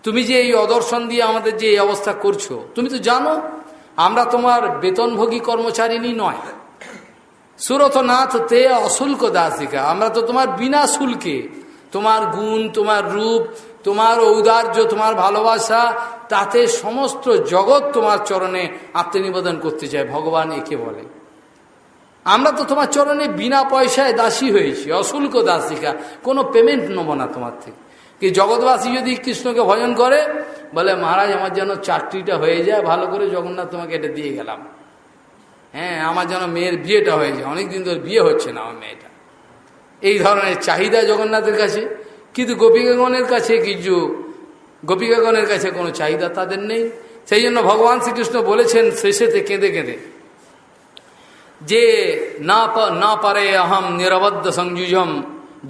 তুমি যে এই অদর্শন দিয়ে আমাদের যে এই অবস্থা করছ, তুমি তো জানো, আমরা তোমার বেতনভোগী কর্মচারিণী নয়। সুরথনাথ তে অশুল্ক দাসিকা, আমরা তো তোমার বিনা শুল্কে, তোমার গুণ, তোমার রূপ তোমার ঔদার্য, তোমার ভালোবাসা, তাতে সমস্ত জগৎ তোমার চরণে আত্মনিবেদন করতে চায় ভগবান একে বলে। আমরা তো তোমার চরণে বিনা পয়সায় দাসী হয়েছি, অশুল্ক দাসিকা, কোনো পেমেন্ট নেব না তোমার থেকে। কি জগৎবাসী যদি কৃষ্ণকে ভজন করে, বলে, মহারাজ, আমার যেন চাকরিটা হয়ে যায়, ভালো করে জগন্নাথ তোমাকে এটা দিয়ে গেলাম। হ্যাঁ আমার যেন মেয়ের বিয়েটা হয়ে যায়, অনেকদিন ধরে বিয়ে হচ্ছে না আমার মেয়েটা। এই ধরনের চাহিদা জগন্নাথের কাছে কিন্তু গোপিকাগণের কাছে কিছু গোপিকাগণের কাছে কোনো চাহিদা তাদের নেই। সেই জন্য ভগবান শ্রীকৃষ্ণ বলেছেন শেষেতে কেঁদে কেঁদে, যে না না পারে অহম নিরবদ্ধ সংযুজম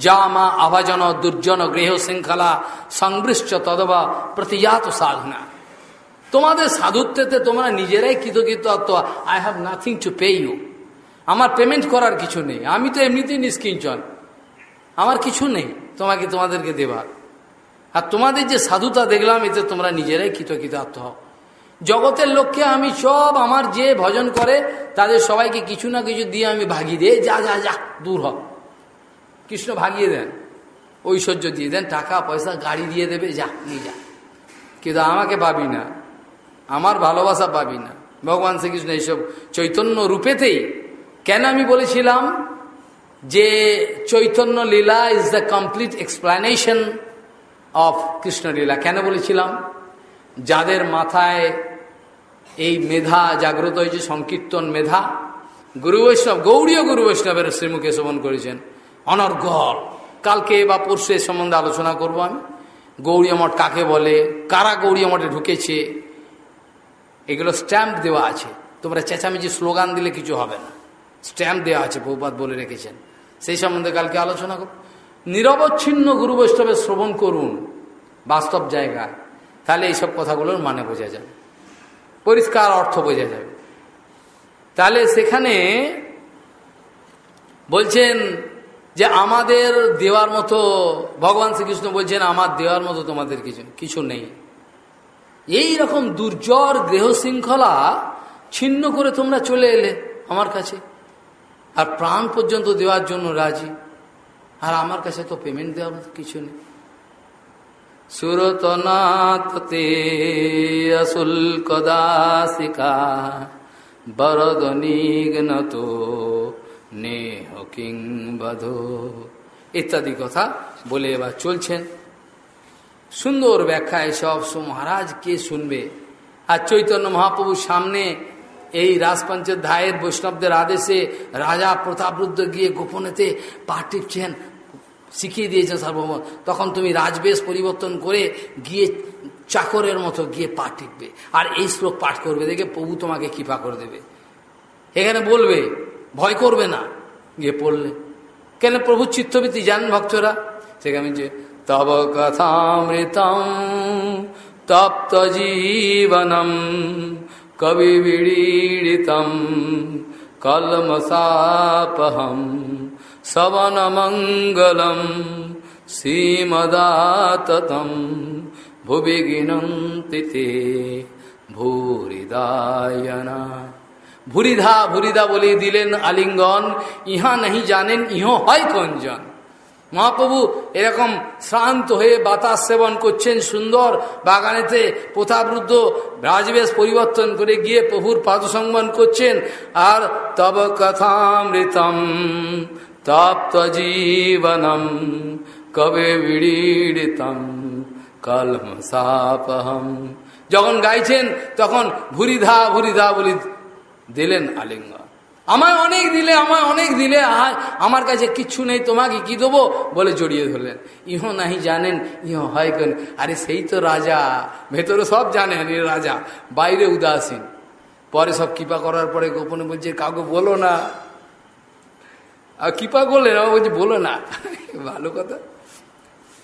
যা মা আভাজন দুর্জন গৃহ শৃঙ্খলা সংবৃষ্ট তদবা প্রতিজাত সাধনা। তোমাদের সাধুত্বতে তোমরা নিজেরাই কৃতকৃত I have nothing to pay you আমার পেমেন্ট করার কিছু নেই। আমি তো এমনিতেই নিষ্কিঞ্চন। আমার কিছু নেই। তোমাকে তোমাদেরকে দেবার। আর তোমাদের যে সাধুতা দেখলাম, এতে তোমরা নিজেরাই কৃতকৃতার্থ হও। জগতের লক্ষ্যে আমি সব আমার যে ভজন করে, তাদের সবাইকে কিছু না কিছু দিয়ে আমি ভাগিয়ে দিয়ে যা যা যা, দূর হ কৃষ্ণ ভাগিয়ে দেন, ঐশ্বর্য দিয়ে দেন, টাকা, পয়সা, গাড়ি দিয়ে দেবে, যা, নিয়ে যা। কিন্তু আমাকে পাবি না, আমার ভালোবাসা পাবি না। ভগবান শ্রীকৃষ্ণ এইসব চৈতন্য রূপেতেই কেন আমি বলেছিলাম? যে Chaitanya lila is the complete explanation of Krishna lila. কেন বলেছিলাম? যাদের মাথায় এই মেধা জাগ্রত হয়েছে, সংকীর্তন মেধা, গুরু বৈষ্ণব, গৌরীয় গুরু বৈষ্ণবের শ্রীমুখে শ্রবণ করেছেন। অনর্গল, কালকে বা পরশু এ সম্বন্ধে আলোচনা করব আমি। গৌরী মঠ কাকে বলে? কারা গৌরী মঠে ঢুকেছে? এগুলো স্ট্যাম্প দেওয়া আছে। তোমরা চেঁচামেচি স্লোগান দিলে কিছু হবে না। স্ট্যাম্প দেওয়া আছে বহুপাত বলে রেখেছেন। সেই সম্বন্ধে কালকে আলোচনা করব। নিরবচ্ছিন্ন গুরু বৈষ্ণবের শ্রবণ করুন, বাস্তব জায়গায় তাহলে এইসব কথাগুলোর মানে বোঝা যাবে। পরিষ্কার অর্থ বোঝা যাবে। তাহলে সেখানে বলছেন যে আমাদের দেওয়ার মতো, ভগবান শ্রীকৃষ্ণ বলছেন, আমার দেওয়ার মতো তোমাদের কিছু কিছু নেই। এই রকম দুর্জর গৃহ শৃঙ্খলা ছিন্ন করে তোমরা চলে এলে আমার কাছে। আর প্রাণ পর্যন্ত দেওয়ার জন্য রাজি। আর আমার কাছে তো পেমেন্ট দেওয়ার মতো কিছু নেই। সুরতনাতে অশুল্ক দাসিকা বরদ নিঘ্নত নেহ কিং বধ ইত্যাদি কথা বলে এবার চলছেন। সুন্দর ব্যাখ্যা এসব মহারাজ কে শুনবে? আর চৈতন্য মহাপ্রভুর সামনে এই রাজপঞ্চের ধায়ের বৈষ্ণবদের আদেশে রাজা প্রতাপরুদ্ধ গিয়ে গোপনেতে পা টিপছেন শিখিয়ে দিয়েছেন সার্বভৌম। তখন তুমি রাজবেশ পরিবর্তন করে গিয়ে চাকরের মতো গিয়ে পা টিপবে আর এই শ্লোক পাঠ করবে। দেখে প্রভু তোমাকে কৃপা করে দেবে। এখানে বলবে, ভয় করবে না। গিয়ে পড়লে। কেন প্রভু চিত্তবৃত্তি জানেন ভক্তরা? সেখানে যে, তব কথামৃতম তপ্ত জীবনম। বিড়িতম কলমসাপহম সবনমঙ্গলম শ্রীমদাততম ভুবি গিনন্তি তে ভূরিদায়না ভুরিধা ভুরিধা বলে দিলেন আলিঙ্গন ইহা নাহি জানেন ইহ হয় কঞ্জন মহাপ্রভু এরকম শ্রান্ত হয়ে বাতাস সেবন করছেন সুন্দর বাগানেতে প্রথাবৃদ্ধ রাজবেশ পরিবর্তন করে গিয়ে প্রভুর পাদসংবন করছেন। আর তব কথামৃতম তপ্ত জীবনম কবে বিড়িতম কলমসাপহম। যখন গাইছেন তখন ভুরিধা ভুরিধা বলি দিলেন আলিঙ্গ আমায় অনেক দিলে, আমায় অনেক দিলে আর আমার কাছে কিচ্ছু নেই, তোমাকে কি দেবো বলে জড়িয়ে ধরলেন। ইহ নাহি জানেন, ইহ হয় কেন? আরে সেই তো রাজা, ভেতরে সব জানেন রাজা, বাইরে উদাসীন। পরে সব কৃপা করার পরে গোপনে বলছে, কাউকে বলো না। আর কৃপা করলেন আমার বলছে, বলো না। ভালো কথা।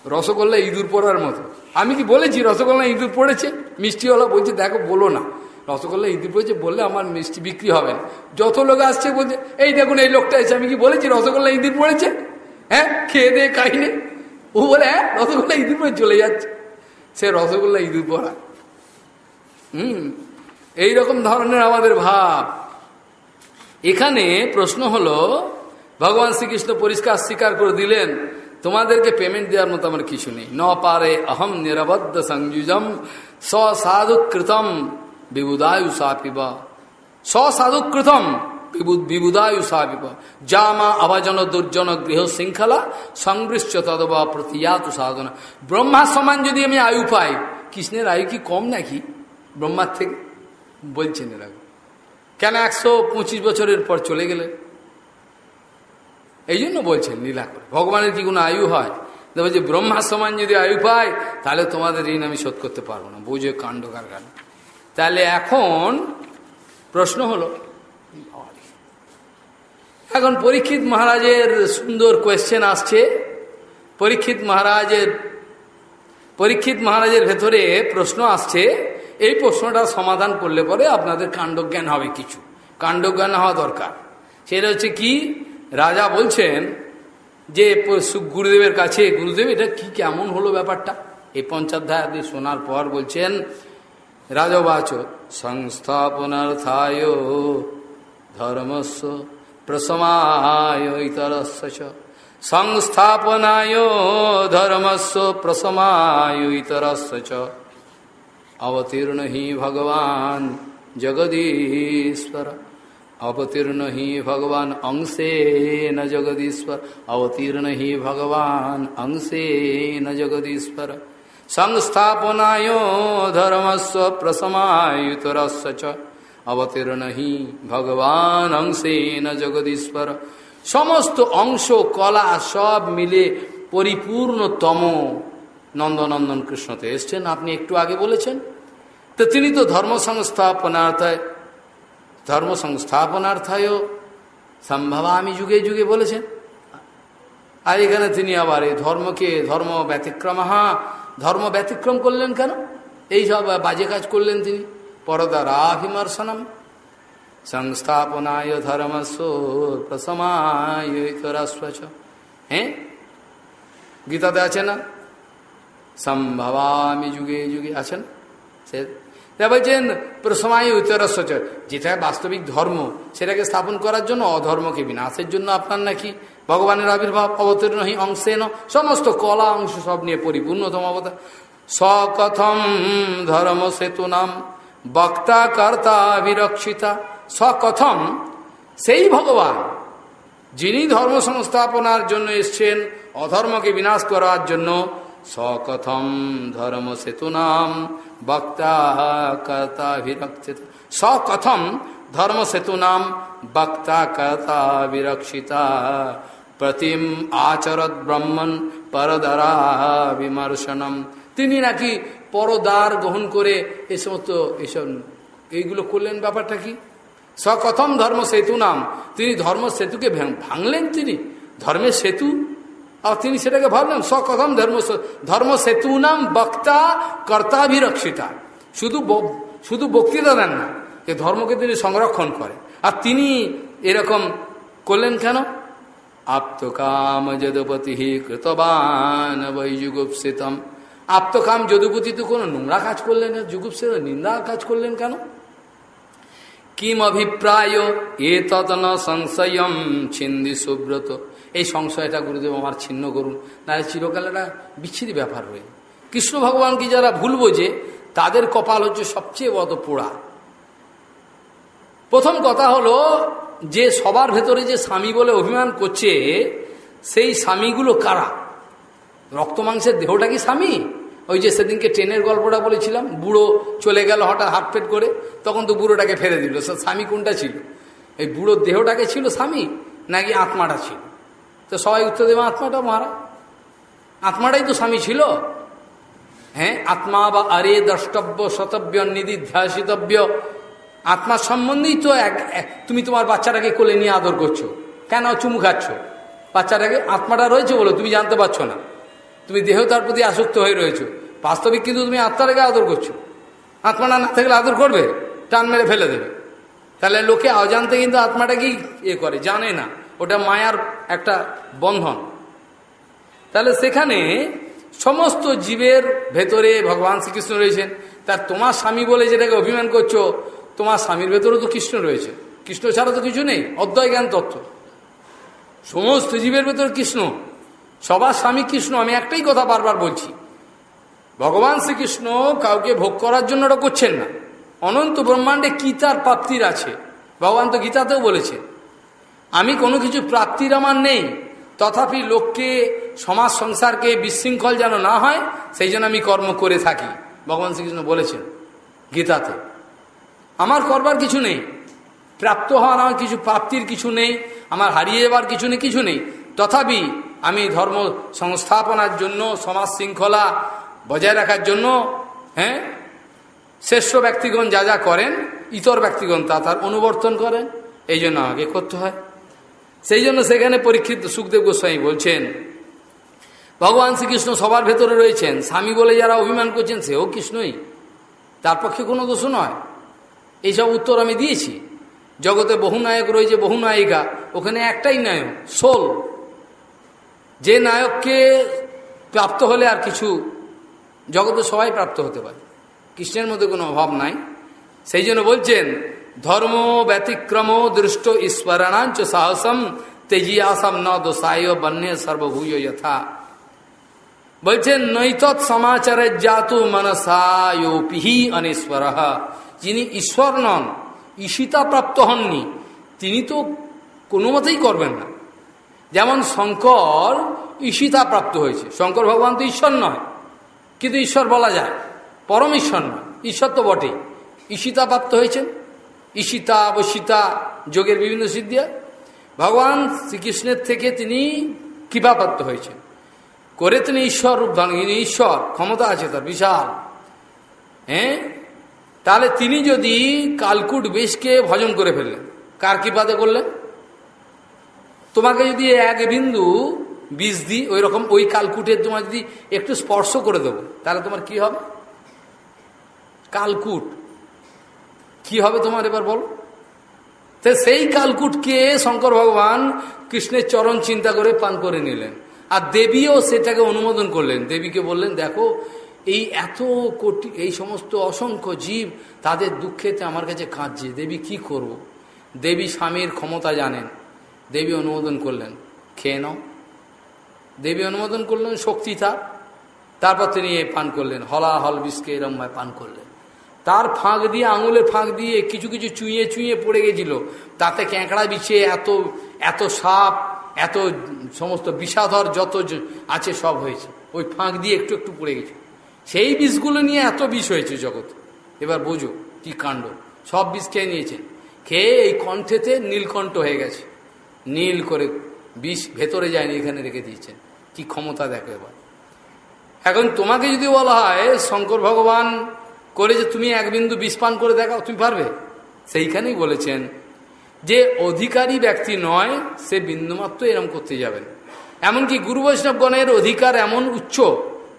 রসগোল্লা ইঁদুর পড়ার মতো। আমি কি বলেছি, রসগোল্লা ইঁদুর পড়েছে? মিষ্টিওয়ালা বলছে, দেখো, বলো না। রসগোল্লা ইঁদুর পড়েছে বললে আমার মিষ্টি বিক্রি হবে। না যত লোক আসছে বলছে, এই দেখুন, এই লোকটা এসে আমি কি বলেছি, রসগোল্লা ইঁদুর পড়েছে হ্যাঁ খেয়ে দিয়ে খাইনে ও বলে হ্যাঁ রসগোল্লা ইঁদুর পড়ে চলে যাচ্ছে। সে রসগোল্লা ইঁদুর পড়া হুম এইরকম ধরনের আমাদের ভাব। এখানে প্রশ্ন হলো, ভগবান শ্রীকৃষ্ণ পরিষ্কার স্বীকার করে দিলেন, তোমাদেরকে পেমেন্ট দেওয়ার মতো আমার কিছু নেই। ন পারে, অহম নিরবদ্ধ সংযুজম স্বসাধুকৃতম বিবুদায়ুষা পিব স্বসাধুকৃতম বিবুদায়ুষা পিব যা মা অভাজন দুর্জন গৃহ শৃঙ্খলা সংবৃশ্চ তদবা প্রতিয়াতু সাধনা। ব্রহ্মার সমান যদি আমি আয়ু পাই, কৃষ্ণের আয়ু কি কম নাকি? ব্রহ্মার থেকে বলছেন এরা। কেন একশো পঁচিশ বছরের পর চলে গেলে? এই জন্য বলছেন লীলা করে। ভগবানের কি কোনো আয়ু হয়? দেখো যে ব্রহ্মার সমান যদি আয়ু পায়, তাহলে তোমাদের ঋণ আমি শোধ করতে পারব না। বুঝে কাণ্ড কারখানা। তাহলে এখন প্রশ্ন হলো, এখন পরীক্ষিত মহারাজের সুন্দর কোয়েশ্চেন আসছে। পরীক্ষিত মহারাজের পরীক্ষিত মহারাজের ভেতরে প্রশ্ন আসছে, এই প্রশ্নটা সমাধান করলে পরে আপনাদের কাণ্ডজ্ঞান হবে কিছু। কাণ্ডজ্ঞান হওয়া দরকার। সেটা হচ্ছে কি, রাজা বলছেন যে গুরুদেবের কাছে, গুরুদেব, এটা কি কেমন হলো ব্যাপারটা? এই পঞ্চাধ্যায় শোনার পর বলছেন राजवाचो संस्थापनार्थाय धर्मस्व प्रसमाय इतरस्य च संस्थापनाय धर्मस्व प्रसमाय इतरस्य अवतीर्ण हि भगवान जगदीश्वर। अवतीर्ण हि भगवान अंशे न जगदीश्वर। अवतीर्ण हि भगवान अंशे न जगदीश्वर। সংস্থাপনায় ধর্মস্ব প্রসমায়ুতরস্য চ অবতীর্ণ হি ভগবান অংশে ন জগদীশ্বর সমস্ত অংশ কলা সব মিলে পরিপূর্ণতম নন্দনন্দন কৃষ্ণতে এসছেন আপনি একটু আগে বলেছেন তো তিনি তো ধর্ম সংস্থাপনার্থায় ধর্ম সংস্থাপনার্থায় সম্ভবামি যুগে যুগে বলেছেন আর এখানে তিনি আবার এই ধর্মকে ধর্ম ব্যতিক্রম হা ধর্ম ব্যতিক্রম করলেন কেন? এই সব বাজে কাজ করলেন তিনি। পরদা পরদারাভিমর্শনম সংস্থাপনায় ধর্মস্ব প্রসমায় হ্যাঁ গীতাতে আছে না? সম্ভবামি যুগে যুগে আছেন সে বলছেন, প্রসমায় উত্তরস্ব যেটা বাস্তবিক ধর্ম, সেটাকে স্থাপন করার জন্য অধর্মকে বিনাশের জন্য আপনার নাকি ভগবানের আবির্ভাব, অবতীর্ণ অংশে ন সমস্ত কলা অংশ সব নিয়ে পরিপূর্ণতম অবতার। সকথম ধর্ম সেতু নাম, বক্তা কর্তা বিরক্ষিতা। সকথম, সেই ভগবান, যিনি ধর্ম সংস্থাপনার জন্য এসছেন, অধর্মকে বিনাশ করার জন্য। সকথম ধর্ম সেতু নাম, বক্তা কর্তা বিরক্ষিত। সকথম ধর্ম সেতু নাম, বক্তা কর্তা বিরক্ষিতা। প্রতিম আচরত ব্রহ্মণ পরদরা বিমর্শনম তিনি নাকি পরদার গ্রহণ করে এ সমস্ত এসব এইগুলো করলেন ব্যাপারটা কি? সকথম ধর্ম সেতু নাম। তিনি ধর্ম সেতুকে ভাঙলেন তিনি? ধর্মের সেতু? আর তিনি সেটাকে ভাবলেন সকথম ধর্ম ধর্ম সেতু নাম বক্তা কর্তাভিরক্ষিতা। শুধু শুধু বক্তৃতা দেন না যে ধর্মকে তিনি সংরক্ষণ করে। আর তিনি এরকম করলেন কেন? আপ্তকাম যদুপতি কৃতবান বৈ যুগুপসিতম। আপ্তকাম যদুপতি তো কোনো নোংরা কাজ করলেন না যুগুপসিত নিন্দা কাজ করলেন কেন? কিম অভিপ্রায় এ ততন সংশয়ম ছিন্দি সুব্রত। এই সংশয়টা গুরুদেব আমার ছিন্ন করুন, নাহলে চিরকাল একটা বিচ্ছিরি ব্যাপার হয়ে কৃষ্ণ ভগবানকে যারা ভুল বোঝে, তাদের কপাল হচ্ছে সবচেয়ে বড় পোড়া প্রথম কথা হলো যে সবার ভেতরে যে স্বামী বলে অভিমান করছে, সেই স্বামীগুলো কারা? রক্ত মাংসের দেহটা কি স্বামী? ওই যে সেদিনকে ট্রেনের গল্পটা বলেছিলাম, বুড়ো চলে গেল হঠাৎ হাটপেট করে, তখন তো বুড়োটাকে ফেলে দিল। স্বামী কোনটা ছিল? এই বুড়োর দেহটাকে ছিল স্বামী, নাকি আত্মাটা ছিল? তো সবাই উত্তর দেবে, আত্মাটা মারা। আত্মাটাই তো স্বামী ছিল। হ্যাঁ আত্মা বা আরে দ্রষ্টব্য, শতব্য, নিধিধ্যাসিতব্য আত্মার সম্বন্ধেই তো এক তুমি তোমার বাচ্চাটাকে কোলে নিয়ে আদর করছ। কেন চুমু খাচ্ছ? বাচ্চাটাকে আত্মাটা রয়েছে বলো তুমি জানতে পারছ না। তুমি দেহ তার প্রতি আসক্ত হয়ে রয়েছো। বাস্তবিক কিন্তু তুমি আত্মাটাকে আদর করছ। আত্মাটা না থাকলে আদর করবে? টান মেরে ফেলে দেবে। তাহলে লোকে অজান্তে কিন্তু আত্মাটাকেই ইয়ে করে, জানে না। ওটা মায়ার একটা বন্ধন। তাহলে সেখানে সমস্ত জীবের ভেতরে ভগবান শ্রীকৃষ্ণ রয়েছেন। তার তোমার স্বামী বলে যেটাকে অভিমান করছ তোমার স্বামীর ভেতরেও তো কৃষ্ণ রয়েছে। কৃষ্ণ ছাড়া তো কিছু নেই, অদ্বয় জ্ঞান তত্ত্ব। সমস্ত জীবের ভেতর কৃষ্ণ। সবার স্বামী কৃষ্ণ, আমি একটাই কথা বারবার বলছি। ভগবান শ্রীকৃষ্ণ কাউকে ভোগ করার জন্য ওটা করছেন না। অনন্ত ব্রহ্মাণ্ডে কি তার প্রাপ্তির আছে? ভগবান তো গীতাতেও বলেছে। আমি কোনো কিছু প্রাপ্তির আমার নেই। তথাপি লোককে, সমাজ সংসারকে বিশৃঙ্খল যেন না হয়, সেই জন্য আমি কর্ম করে থাকি, ভগবান শ্রীকৃষ্ণ বলেছেন গীতাতে। আমার করবার কিছু নেই। প্রাপ্ত হওয়ার আমার কিছু প্রাপ্তির কিছু নেই, আমার হারিয়ে যাবার কিছু নেই কিছু নেই। তথাপি আমি ধর্ম সংস্থাপনার জন্য, সমাজ শৃঙ্খলা বজায় রাখার জন্য হ্যাঁ? শ্রেষ্ঠ ব্যক্তিগণ যা যা করেন, ইতর ব্যক্তিগণ তা তার অনুবর্তন করেন। এই জন্য আমাকে করতে হয়। সেই জন্য সেখানে পরীক্ষিত সুখদেব গোস্বামী বলছেন, ভগবান শ্রীকৃষ্ণ সবার ভেতরে রয়েছেন। স্বামী বলে যারা অভিমান করছেন, সেও কৃষ্ণই। তার পক্ষে কোনো দোষ নয়। এইসব উত্তর আমি দিয়েছি। জগতে বহু নায়ক রয়েছে, বহু নায়িকা। ওখানে একটাই নায়ক, সোল। যে নায়ককে প্রাপ্ত হলে আর কিছু জগতে সবাই প্রাপ্ত হতে পারে। কৃষ্ণের মধ্যে কোনো অভাব নাই। সেই জন্য বলছেন, ধর্ম ব্যতিক্রম দৃষ্ট ঈশ্বরাণাঞ্চ সাহসম তেজিয়াসম ন দোষায় বন্যে সর্বভূয় যথা। বলছেন, নৈতৎ সমাচারের জাতু মনসায়োপিহি অনেশ্বর যিনি ঈশ্বর নন ঈশিতা প্রাপ্ত হননি, তিনি তো কোনো মতেই করবেন না। যেমন শঙ্কর ঈশিতা প্রাপ্ত হয়েছে। শঙ্কর ভগবান তো ঈশ্বর নয়, কিন্তু ঈশ্বর বলা যায়। পরম ঈশ্বর নয়, ঈশ্বর তো বটেই। ঈশিতা প্রাপ্ত হয়েছেন। ঈশিতা বসিতা যোগের বিভিন্ন সিদ্ধি ভগবান শ্রীকৃষ্ণের থেকে তিনি কৃপাপ্রাপ্ত হয়েছেন। করে তিনি ঈশ্বর রূপ ধারণ তিনি ঈশ্বর, ক্ষমতা আছে তার, বিশাল। হ্যাঁ? তাহলে তিনি যদি কালকুট বেশকে ভজন করে ফেললেন, কার কৃপাতে করলেন? তোমাকে যদি এক বিন্দু বিষ দিই ওই রকম ওই কালকুটের তোমার যদি একটু স্পর্শ করে দেবো, তাহলে তোমার কি হবে? কালকুট। কি হবে তোমার এবার বলো? তো সেই কালকুটকে শঙ্কর ভগবান কৃষ্ণের চরণ চিন্তা করে পান করে নিলেন। আর দেবীও সেটাকে অনুমোদন করলেন। দেবীকে বললেন, দেখো এই এত কোটি, এই সমস্ত অসংখ্য জীব তাদের দুঃখেতে আমার কাছে কাঁদছে। দেবী কি করব। দেবী স্বামীর ক্ষমতা জানেন। দেবী অনুমোদন করলেন। খেয়ে নাও। দেবী অনুমোদন করলেন, শক্তি তার। তারপর তিনি পান করলেন। হলা হল বিষকে এরম পান করলেন। তার ফাঁক দিয়ে আঙুলের ফাঁক দিয়ে কিছু কিছু চুঁয়ে চুঁয়ে পড়ে গেছিল। তাতে ক্যাঁকড়া বিছে এত এত সাপ, এত সমস্ত বিষাধর যত আছে সব হয়েছে। ওই ফাঁক দিয়ে একটু একটু পড়ে গেছে। সেই বিষগুলো নিয়ে এত বিষ হয়েছে জগৎ। এবার বোঝো কি কাণ্ড। সব বিষ খেয়ে নিয়েছেন? খেয়ে এই কণ্ঠেতে নীলকণ্ঠ হয়ে গেছে? নীল করে বিষ ভেতরে যায়নি, এখানে রেখে দিয়েছেন। কি ক্ষমতা দেখো এবার। এখন তোমাকে যদি বলা হয়, শঙ্কর ভগবান করে যে তুমি এক বিন্দু বিষ পান করে দেখাও, তুমি পারবে? সেইখানেই বলেছেন যে অধিকারী ব্যক্তি নয়, সে বিন্দুমাত্র এরম করতে যাবেন। এমনকি গুরু বৈষ্ণবগণের অধিকার এমন উচ্চ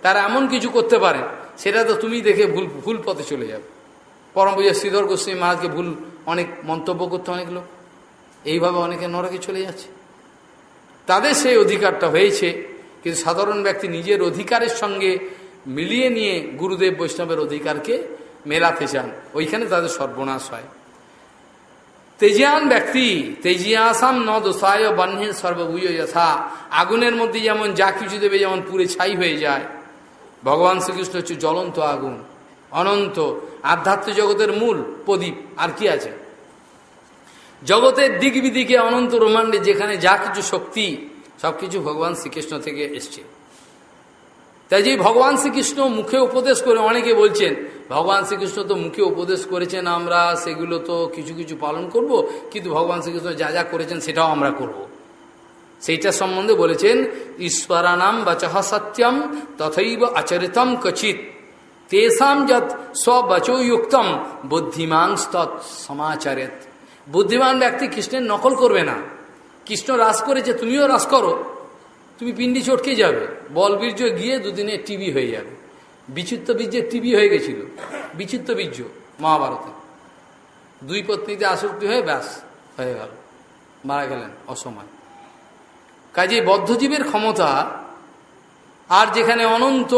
তারা এমন কিছু করতে পারে, সেটা তো তুমি দেখে ভুল ভুল পথে চলে যাবে। পরম পূজা শ্রীধর গোস্বামী মহারাজকে ভুল অনেক মন্তব্য করতে অনেক লোক। এইভাবে অনেকে নরকে চলে যাচ্ছে। তাদের সেই অধিকারটা হয়েছে, কিন্তু সাধারণ ব্যক্তি নিজের অধিকারের সঙ্গে মিলিয়ে নিয়ে গুরুদেব বৈষ্ণবের অধিকারকে মেলাতে চান, ওইখানে তাদের সর্বনাশ হয়। তেজিয়ান ব্যক্তি, তেজিয়াসাম ন দোষায় বন্যের সর্বভূয় যথা, আগুনের মধ্যে যেমন যা কিছু দেবে যেমন পুরে ছাই হয়ে যায় ভগবান শ্রীকৃষ্ণ হচ্ছে জ্বলন্ত আগুন, অনন্ত আধ্যাত্ম জগতের মূল প্রদীপ, আর কি আছে জগতের দিক বিদিকে অনন্ত রোমান্ডে যেখানে যা কিছু শক্তি সব কিছু ভগবান শ্রীকৃষ্ণ থেকে এসছে তাই যে ভগবান শ্রীকৃষ্ণ মুখে উপদেশ করে অনেকে বলছেন, ভগবান শ্রীকৃষ্ণ তো মুখে উপদেশ করেছেন আমরা, সেগুলো তো কিছু কিছু পালন করব, কিন্তু ভগবান শ্রীকৃষ্ণ যা যা করেছেন সেটাও আমরা করব। সেইটা সম্বন্ধে বলেছেন, ঈশ্বরানাম বচহ সত্যম, তথৈব আচরিতম কচিত তেসাম যত স্ববচোযুক্তম বুদ্ধিমান তৎ সমাচারেত। বুদ্ধিমান ব্যক্তি কৃষ্ণের নকল করবে না। কৃষ্ণ রাস করেছে তুমিও রাস করো, তুমি পিন্ডি চটকে যাবে বলবীর্য গিয়ে দুদিনে টিভি হয়ে যাবে। বিচিত্র বীর্যের টিভি হয়ে গেছিল, বিচিত্র বীর্য মহাভারতে। দুই পত্নীতে আসক্তি হয়ে ব্যাস, হয়ে গেল, মারা গেলেন অসময় কাজে বদ্ধজীবের ক্ষমতা আর যেখানে অনন্ত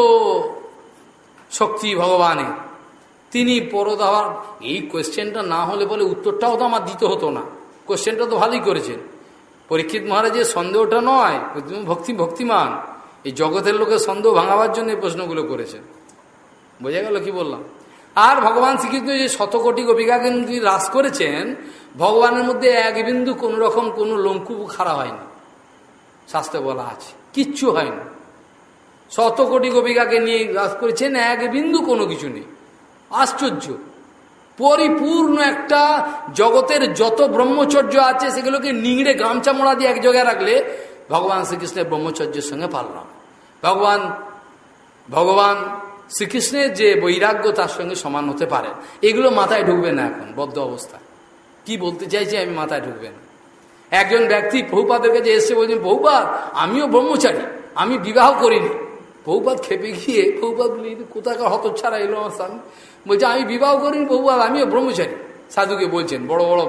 শক্তি ভগবানের তিনি পরদার এই কোয়েশ্চেনটা না হলে বলে উত্তরটাও তো আমার দিতে হতো না। কোয়েশ্চেনটা তো ভালোই করেছেন। পরীক্ষিত মহারাজের সন্দেহটা নয় ভক্তি ভক্তিমান। এই জগতের লোকের সন্দেহ ভাঙাবার জন্য এই প্রশ্নগুলো করেছেন। বোঝা গেল কি বললাম? আর ভগবান শ্রীকৃষ্ণ যে শতকোটি গোপিকাকে হ্রাস করেছেন, ভগবানের মধ্যে এক বিন্দু কোন রকম কোনো লঙ্কুপ খাড়া হয়নি। শাস্ত্রে বলা আছে। কিচ্ছু হয়নি। শত কোটি গোপিকাকে নিয়ে হ্রাস করেছেন, এক বিন্দু কোনো কিছু নেই। আশ্চর্য। পরিপূর্ণ একটা জগতের যত ব্রহ্মচর্য আছে, সেগুলোকে নিংড়ে গামছা মোড়া দিয়ে এক জায়গায় রাখলে ভগবান শ্রীকৃষ্ণের ব্রহ্মচর্যের সঙ্গে পারলাম। ভগবান ভগবান শ্রীকৃষ্ণের যে বৈরাগ্য, তার সঙ্গে সমান হতে পারে। এগুলো মাথায় ঢুকবে না এখন, বদ্ধ অবস্থা কি বলতে চাইছি আমি মাথায় ঢুকবে না। একজন ব্যক্তি বহুপাদের কাছে এসে বলছেন বহুপাত আমিও ব্রহ্মচারী, আমি বিবাহ করিনি। বহুপাত খেপে গিয়ে বহুপাত বলি কোথাকার হতচ্ছাড়া এলো আমার স্বামী? বলছে, আমি বিবাহ করিনি বহুপাত আমিও ব্রহ্মচারী। সাধুকে বলছেন, বড় বড়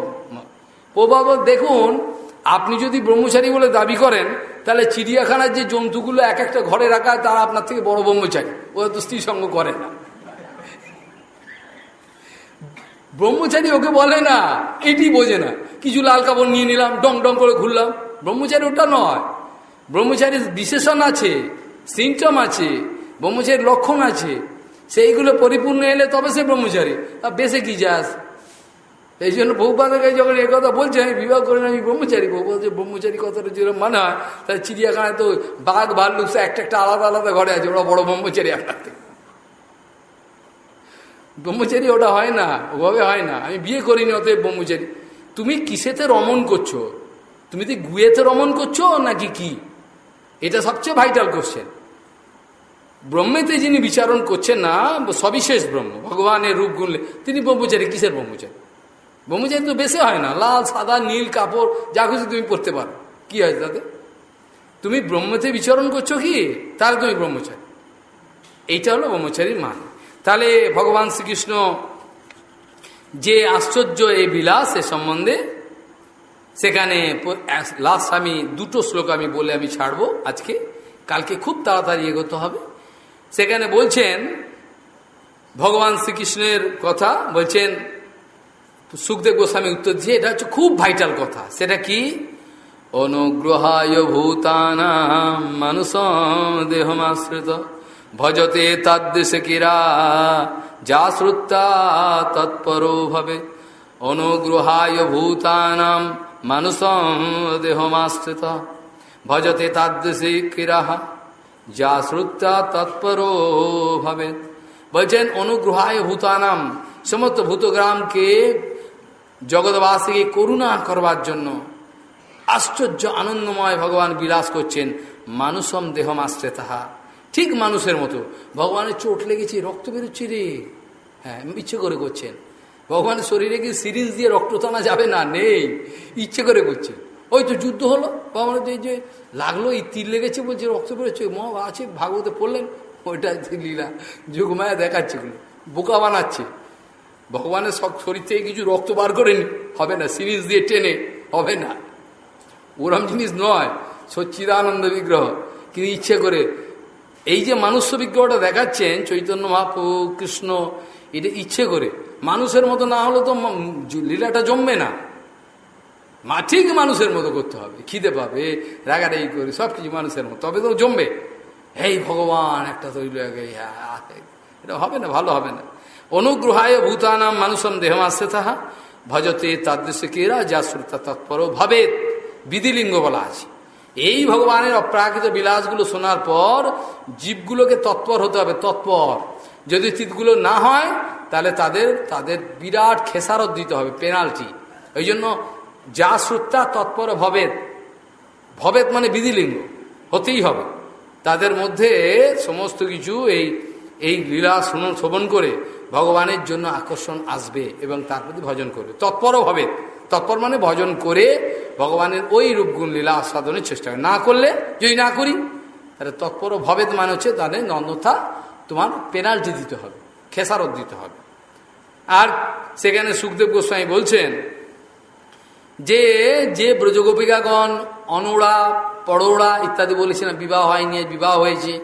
প্রভাব দেখুন, আপনি যদি ব্রহ্মচারী বলে দাবি করেন, তাহলে চিড়িয়াখানার যে জন্তুগুলো এক একটা ঘরে রাখা তারা আপনার থেকে বড় ব্রহ্মচারী। ওরা তো স্ত্রী সঙ্গ করে না। ব্রহ্মচারী ওকে বলে না, এটি বোঝে না। কিছু লাল কাপড় নিয়ে নিলাম, ডং ডং করে ঘুরলাম। ব্রহ্মচারী ওটা নয়। ব্রহ্মচারীর বিশেষণ আছে, সিমটম আছে, ব্রহ্মচারীর লক্ষণ আছে। সেইগুলো পরিপূর্ণ এলে তবে সে ব্রহ্মচারী। আর বেশে কি যাস? এই জন্য বহুপাদের কাছে যখন এই কথা বলছে, আমি বিবাহ করেন আমি ব্রহ্মচারী। বহু ব্রহ্মচারী কথাটা যেরকম মানে হয়, তাহলে চিড়িয়াখানায় তো বাঘ, ভাল্লুক একটা একটা আলাদা আলাদা ঘরে আছে, ওরা বড় ব্রহ্মচারী আপনার ব্রহ্মচারী ওটা হয় না, ওভাবে হয় না। আমি বিয়ে করিনি, অতএব ব্রহ্মচারী। তুমি কিসেতে রমন করছ? তুমি তো গুয়েতে রমন করছ নাকি কি? এটা সবচেয়ে ভাইটাল কোশ্চেন ব্রহ্মেতে যিনি বিচারণ করছেন না, সবিশেষ ব্রহ্ম, ভগবানের রূপ গুনলে তিনি ব্রহ্মচারী, কিসের ব্রহ্মচারী? ব্রহ্মচারী তো বেশি হয় না, লাল, সাদা, নীল, কাপড়, যা খুশি তুমি পড়তে পারো। কি হয় তাতে? তুমি ব্রহ্মতে বিচরণ করছ কি? তাহলে তুমি ব্রহ্মচারী। এইটা হলো ব্রহ্মচারীর মান। তাহলে ভগবান শ্রীকৃষ্ণ যে আশ্চর্য এই বিলাস এ সম্বন্ধে, সেখানে লাস্ট আমি, দুটো শ্লোক আমি বলে আমি ছাড়বো আজকে। কালকে খুব তাড়াতাড়ি এগোতে হবে। সেখানে বলছেন, ভগবান শ্রীকৃষ্ণের কথা বলছেন, সুখদেব গোস্বামী উত্তর দিয়ে এটা হচ্ছে খুব ভাইটাল কথা। সেটা কি? অনুগ্রহায় ভূতানাম, মানুষ দেহমাশ্রিত। ভজতে তাদ্দেশে কিরা, যা শ্রুতা তৎপরো ভবে। অনুগ্রহায় ভূতানাম মানুষ দেহমাশ্রিত। ভজতে তাদ্দেশে কিরা, যা শ্রুতা তৎপরো ভবে। বলছেন, অনুগ্রহায় ভূতানাম, সমস্ত ভূতগ্রামকে, জগৎবাসীকে করুণা করবার জন্য আশ্চর্য, আনন্দময় ভগবান বিলাস করছেন মানুষম দেহমাশ্রে তাহা ঠিক মানুষের মতো। ভগবানের চোট লেগেছে, রক্ত বেরোচ্ছে রে। হ্যাঁ ইচ্ছে করে করছেন। ভগবানের শরীরে কি সিরিঞ্জ দিয়ে রক্ত টানা যাবে না? নেই। ইচ্ছে করে করছে ওই তো যুদ্ধ হলো। ভগবানের এই যে লাগল, এই তীর লেগেছে বলছে, রক্ত বেরোচ্ছে। ম আছে, ভাগবতে পড়লেন ওইটা লীলা যুগমায়া দেখাচ্ছে বোকা বানাচ্ছে। ভগবানের সব শরীর থেকে কিছু রক্ত বার করে হবে না সিরিজ দিয়ে টেনে, হবে না। ওরম জিনিস নয়। সচ্চিদানন্দ বিগ্রহ। কিন্তু ইচ্ছে করে এই যে মানুষ বিগ্রহটা দেখাচ্ছেন, চৈতন্য মহাপ্রভু কৃষ্ণ, এটা ইচ্ছে করে। মানুষের মতো না হলে তো লীলাটা জমবে না। মা ঠিক মানুষের মতো করতে হবে। খিদে পাবে, রাগারাগি করে সব কিছু মানুষের মতো। তবে তো জমবে। এই ভগবান, একটা তৈরি এটা হবে না, ভালো হবে না। অনুগ্রহায় ভূতানাম মানুষম দেহমাসে তাহা, ভজতে তাদৃশ্য কেরা, যা শ্রুতা তৎপর ভাবে বিধিলিঙ্গ বলা আছে। এই ভগবানের অপ্রাকৃত বিলাসগুলো শোনার পর জীবগুলোকে তৎপর হতে হবে, তৎপর। যদি চিতগুলো না হয়, তাহলে তাদের তাদের বিরাট খেসারত দিতে হবে পেনাল্টি ওই জন্য যা শ্রুতা তৎপর ভবেদ ভবেদ মানে বিধিলিঙ্গ, হতেই হবে। তাদের মধ্যে সমস্ত কিছু এই এই লীলা শ্রবণ করে ভগবানের জন্য আকর্ষণ আসবে এবং তার প্রতি ভজন করবে। তৎপরও হবে তৎপর মানে ভজন করে ভগবানের ওই রূপগুণ লীলা আস্বাদনের চেষ্টা করে। না করলে, যদি না করি, তাহলে তৎপর ভবেদ মানে হচ্ছে তাদের অন্যথা তোমার পেনাল্টি দিতে হবে, খেসারত দিতে হবে। আর সেখানে সুখদেব গোস্বামী বলছেন যে যে ব্রজগোপিকাগণ অনোড়া পড়োড়া ইত্যাদি বলেছিলাম বিবাহ হয়নি, বিবাহ হয়েছে,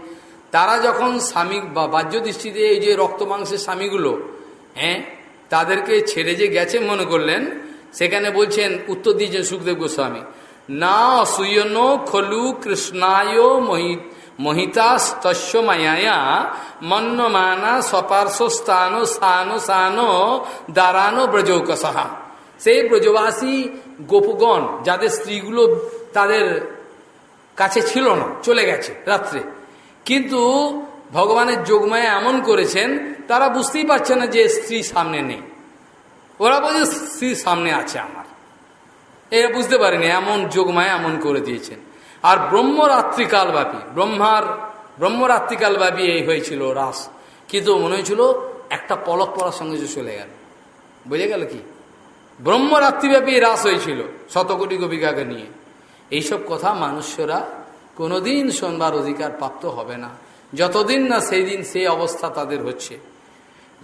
তারা যখন স্বামী বা বাহ্য দৃষ্টিতে এই যে রক্ত মাংসের স্বামীগুলো হ্যাঁ তাদেরকে ছেড়ে যে গেছে মনে করলেন সেখানে বলছেন উত্তর দিয়েছেন সুখদেব গোস্বামী, না অসূয়ন খলু কৃষ্ণায় মহিত মহিতাস্তস্য মায়া মন্নমানা স্বপার্শ্ব স্থান স্থান স্থান দারানো ব্রজৌকসাহা। সেই ব্রজবাসী গোপগণ, যাদের স্ত্রীগুলো তাদের কাছে ছিল না, চলে গেছে রাত্রে। কিন্তু ভগবানের যোগমায়া এমন করেছেন, তারা বুঝতেই পারছে না যে স্ত্রী সামনে নেই। ওরা বলছে স্ত্রী সামনে আছে আমার। এরা বুঝতে পারেনি, এমন যোগমায় এমন করে দিয়েছেন। আর ব্রহ্মরাত্রিকালব্যাপী, ব্রহ্মার, ব্রহ্মরাত্রিকালব্যাপী এই হয়েছিল রাস কিন্তু মনে হয়েছিল একটা পলক পড়ার সঙ্গে যে চলে গেল। বুঝে গেল কি? ব্রহ্মরাত্রিব্যাপী রাস হয়েছিল শতকোটি গোপিকাকে নিয়ে। এইসব কথা মানুষরা কোনোদিন শোনবার অধিকার প্রাপ্ত হবে না। যতদিন না সেই দিন সেই অবস্থা তাদের হচ্ছে।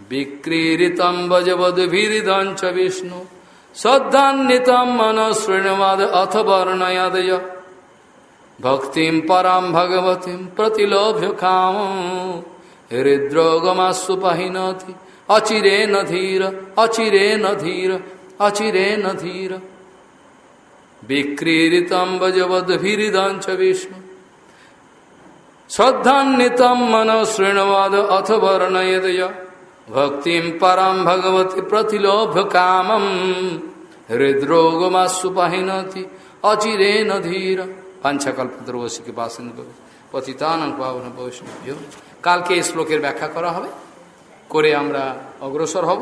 বিক্রীড়িতম বজবদভিরিদঞ্চ বিষ্ণু। শ্রদ্ধান্বিতম মন শৃণবাদ অথ বর্ণয়াদয়। ভক্তিম পরাম ভগবতীম প্রতিলোভ্য কাম। হৃদ্রোগমাসু পাহিনতি। অচিরে নধীর অচিরে নধীর অচিরে নধীর বিক্রীড়িতম বজবদ্ভিরিদঞ্চ বিষ্ণু। শ্রদ্ধান্বিতম মন শৃণবাদ অথ বর্ণয়দ ভক্তিম পরম ভগবতী প্রতিলোভ কামম। হৃদরোগমা সুপাহিনতি অচিরে নধীর পাঞ্চাকল্পদ্রবশীকে বাসন করে পতিতান পাবন বৈষ্ণব কালকে এই শ্লোকের ব্যাখ্যা করা হবে। করে আমরা অগ্রসর হব।